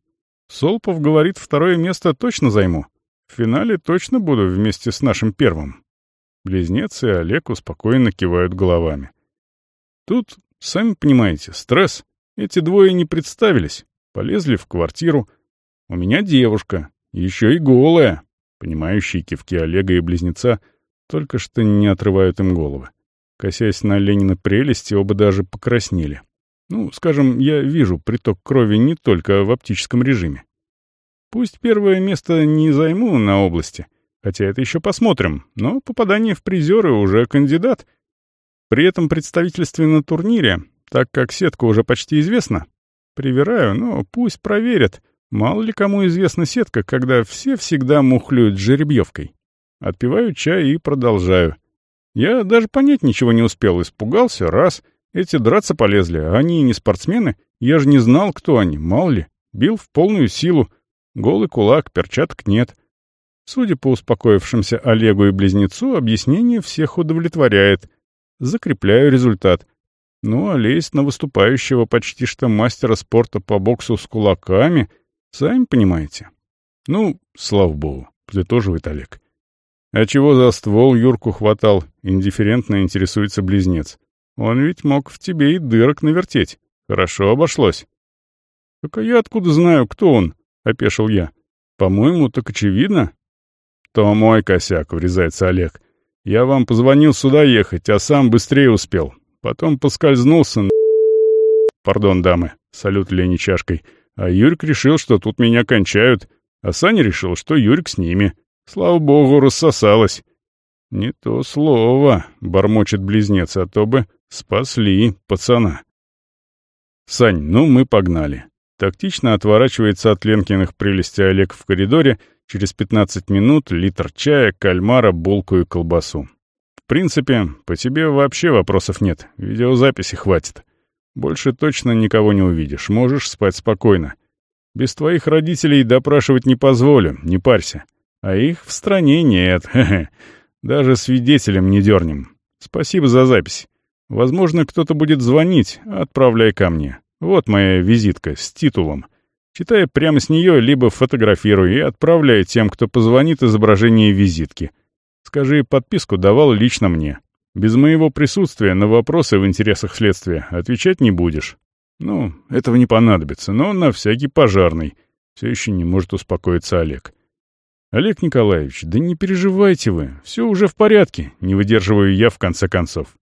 Солпов говорит, второе место точно займу. В финале точно буду вместе с нашим первым. Близнец и Олег успокоенно кивают головами. Тут, сами понимаете, стресс. Эти двое не представились, полезли в квартиру. У меня девушка, еще и голая. Понимающие кивки Олега и близнеца только что не отрывают им головы. Косясь на Ленина прелести, оба даже покраснели. Ну, скажем, я вижу приток крови не только в оптическом режиме. Пусть первое место не займу на области, хотя это еще посмотрим, но попадание в призеры уже кандидат. При этом представительстве на турнире, так как сетка уже почти известна, привираю, но пусть проверят, мало ли кому известна сетка, когда все всегда мухлюют жеребьевкой. Отпиваю чай и продолжаю. Я даже понять ничего не успел, испугался, раз. Эти драться полезли, а они не спортсмены. Я же не знал, кто они, мало ли. Бил в полную силу. Голый кулак, перчаток нет. Судя по успокоившимся Олегу и Близнецу, объяснение всех удовлетворяет. Закрепляю результат. Ну, а лезть на выступающего почти что мастера спорта по боксу с кулаками, сами понимаете. Ну, слава богу, подытоживает Олег. А чего за ствол Юрку хватал, индифферентно интересуется близнец. Он ведь мог в тебе и дырок навертеть. Хорошо обошлось. Так а я откуда знаю, кто он? — опешил я. По-моему, так очевидно. То мой косяк, — врезается Олег. Я вам позвонил сюда ехать, а сам быстрее успел. Потом поскользнулся. Пардон, дамы, салют Лене чашкой. А Юрик решил, что тут меня кончают. А Саня решил, что Юрик с ними. Слава богу, рассосалась. «Не то слово», — бормочет близнец, а то бы спасли пацана. «Сань, ну мы погнали». Тактично отворачивается от Ленкиных прелестей Олег в коридоре, через 15 минут литр чая, кальмара, булку и колбасу. В принципе, по тебе вообще вопросов нет, видеозаписи хватит. Больше точно никого не увидишь, можешь спать спокойно. Без твоих родителей допрашивать не позволю, не парься. А их в стране нет. Даже свидетелем не дернем. Спасибо за запись. Возможно, кто-то будет звонить, отправляй ко мне. Вот моя визитка с титулом. Читай прямо с нее, либо фотографируй и отправляй тем, кто позвонит, изображение визитки. Скажи, подписку давал лично мне. Без моего присутствия на вопросы в интересах следствия отвечать не будешь. Ну, этого не понадобится, но на всякий пожарный. Все еще не может успокоиться Олег. «Олег Николаевич, да не переживайте вы, все уже в порядке», — не выдерживаю я в конце концов.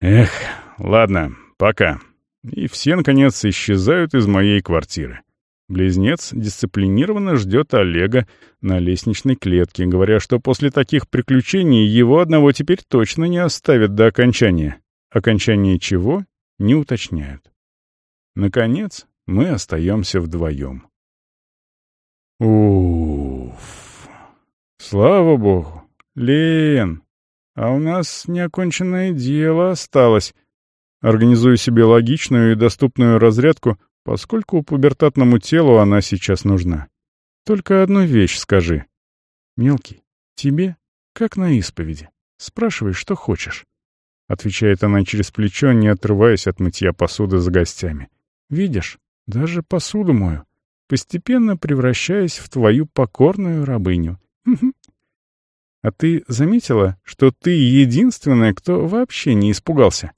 Эх, ладно, пока. И все, наконец, исчезают из моей квартиры. Близнец дисциплинированно ждет Олега на лестничной клетке, говоря, что после таких приключений его одного теперь точно не оставят до окончания. Окончание чего — не уточняют. Наконец, мы остаемся вдвоем. Уф. Слава богу. Лен, а у нас неоконченное дело осталось. Организую себе логичную и доступную разрядку, поскольку пубертатному телу она сейчас нужна. Только одну вещь скажи. Мелкий, тебе, как на исповеди, спрашивай, что хочешь. Отвечает она через плечо, не отрываясь от мытья посуды за гостями. Видишь, даже посуду мою постепенно превращаясь в твою покорную рабыню. А ты заметила, что ты единственная, кто вообще не испугался?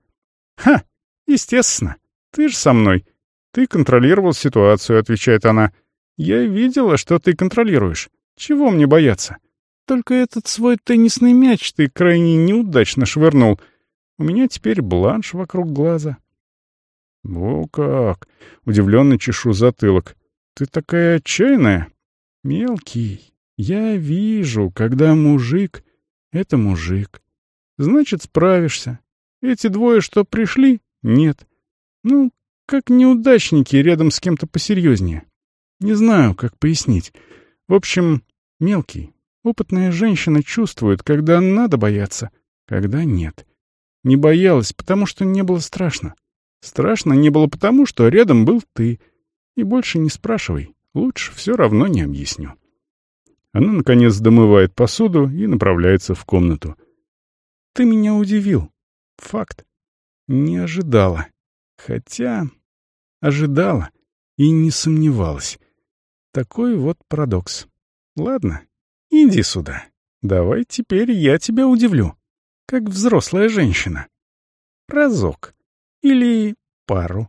Ха! Естественно. Ты же со мной. Ты контролировал ситуацию, отвечает она. Я видела, что ты контролируешь. Чего мне бояться? Только этот свой теннисный мяч ты крайне неудачно швырнул. У меня теперь бланш вокруг глаза. О как! Удивленно чешу затылок. Ты такая отчаянная. Мелкий, я вижу, когда мужик — это мужик. Значит, справишься. Эти двое, что пришли, нет. Ну, как неудачники рядом с кем-то посерьезнее. Не знаю, как пояснить. В общем, мелкий, опытная женщина чувствует, когда надо бояться, когда нет. Не боялась, потому что не было страшно. Страшно не было потому, что рядом был ты — и больше не спрашивай, лучше все равно не объясню. Она, наконец, домывает посуду и направляется в комнату. Ты меня удивил. Факт. Не ожидала. Хотя... Ожидала и не сомневалась. Такой вот парадокс. Ладно, иди сюда. Давай теперь я тебя удивлю. Как взрослая женщина. Разок. Или пару.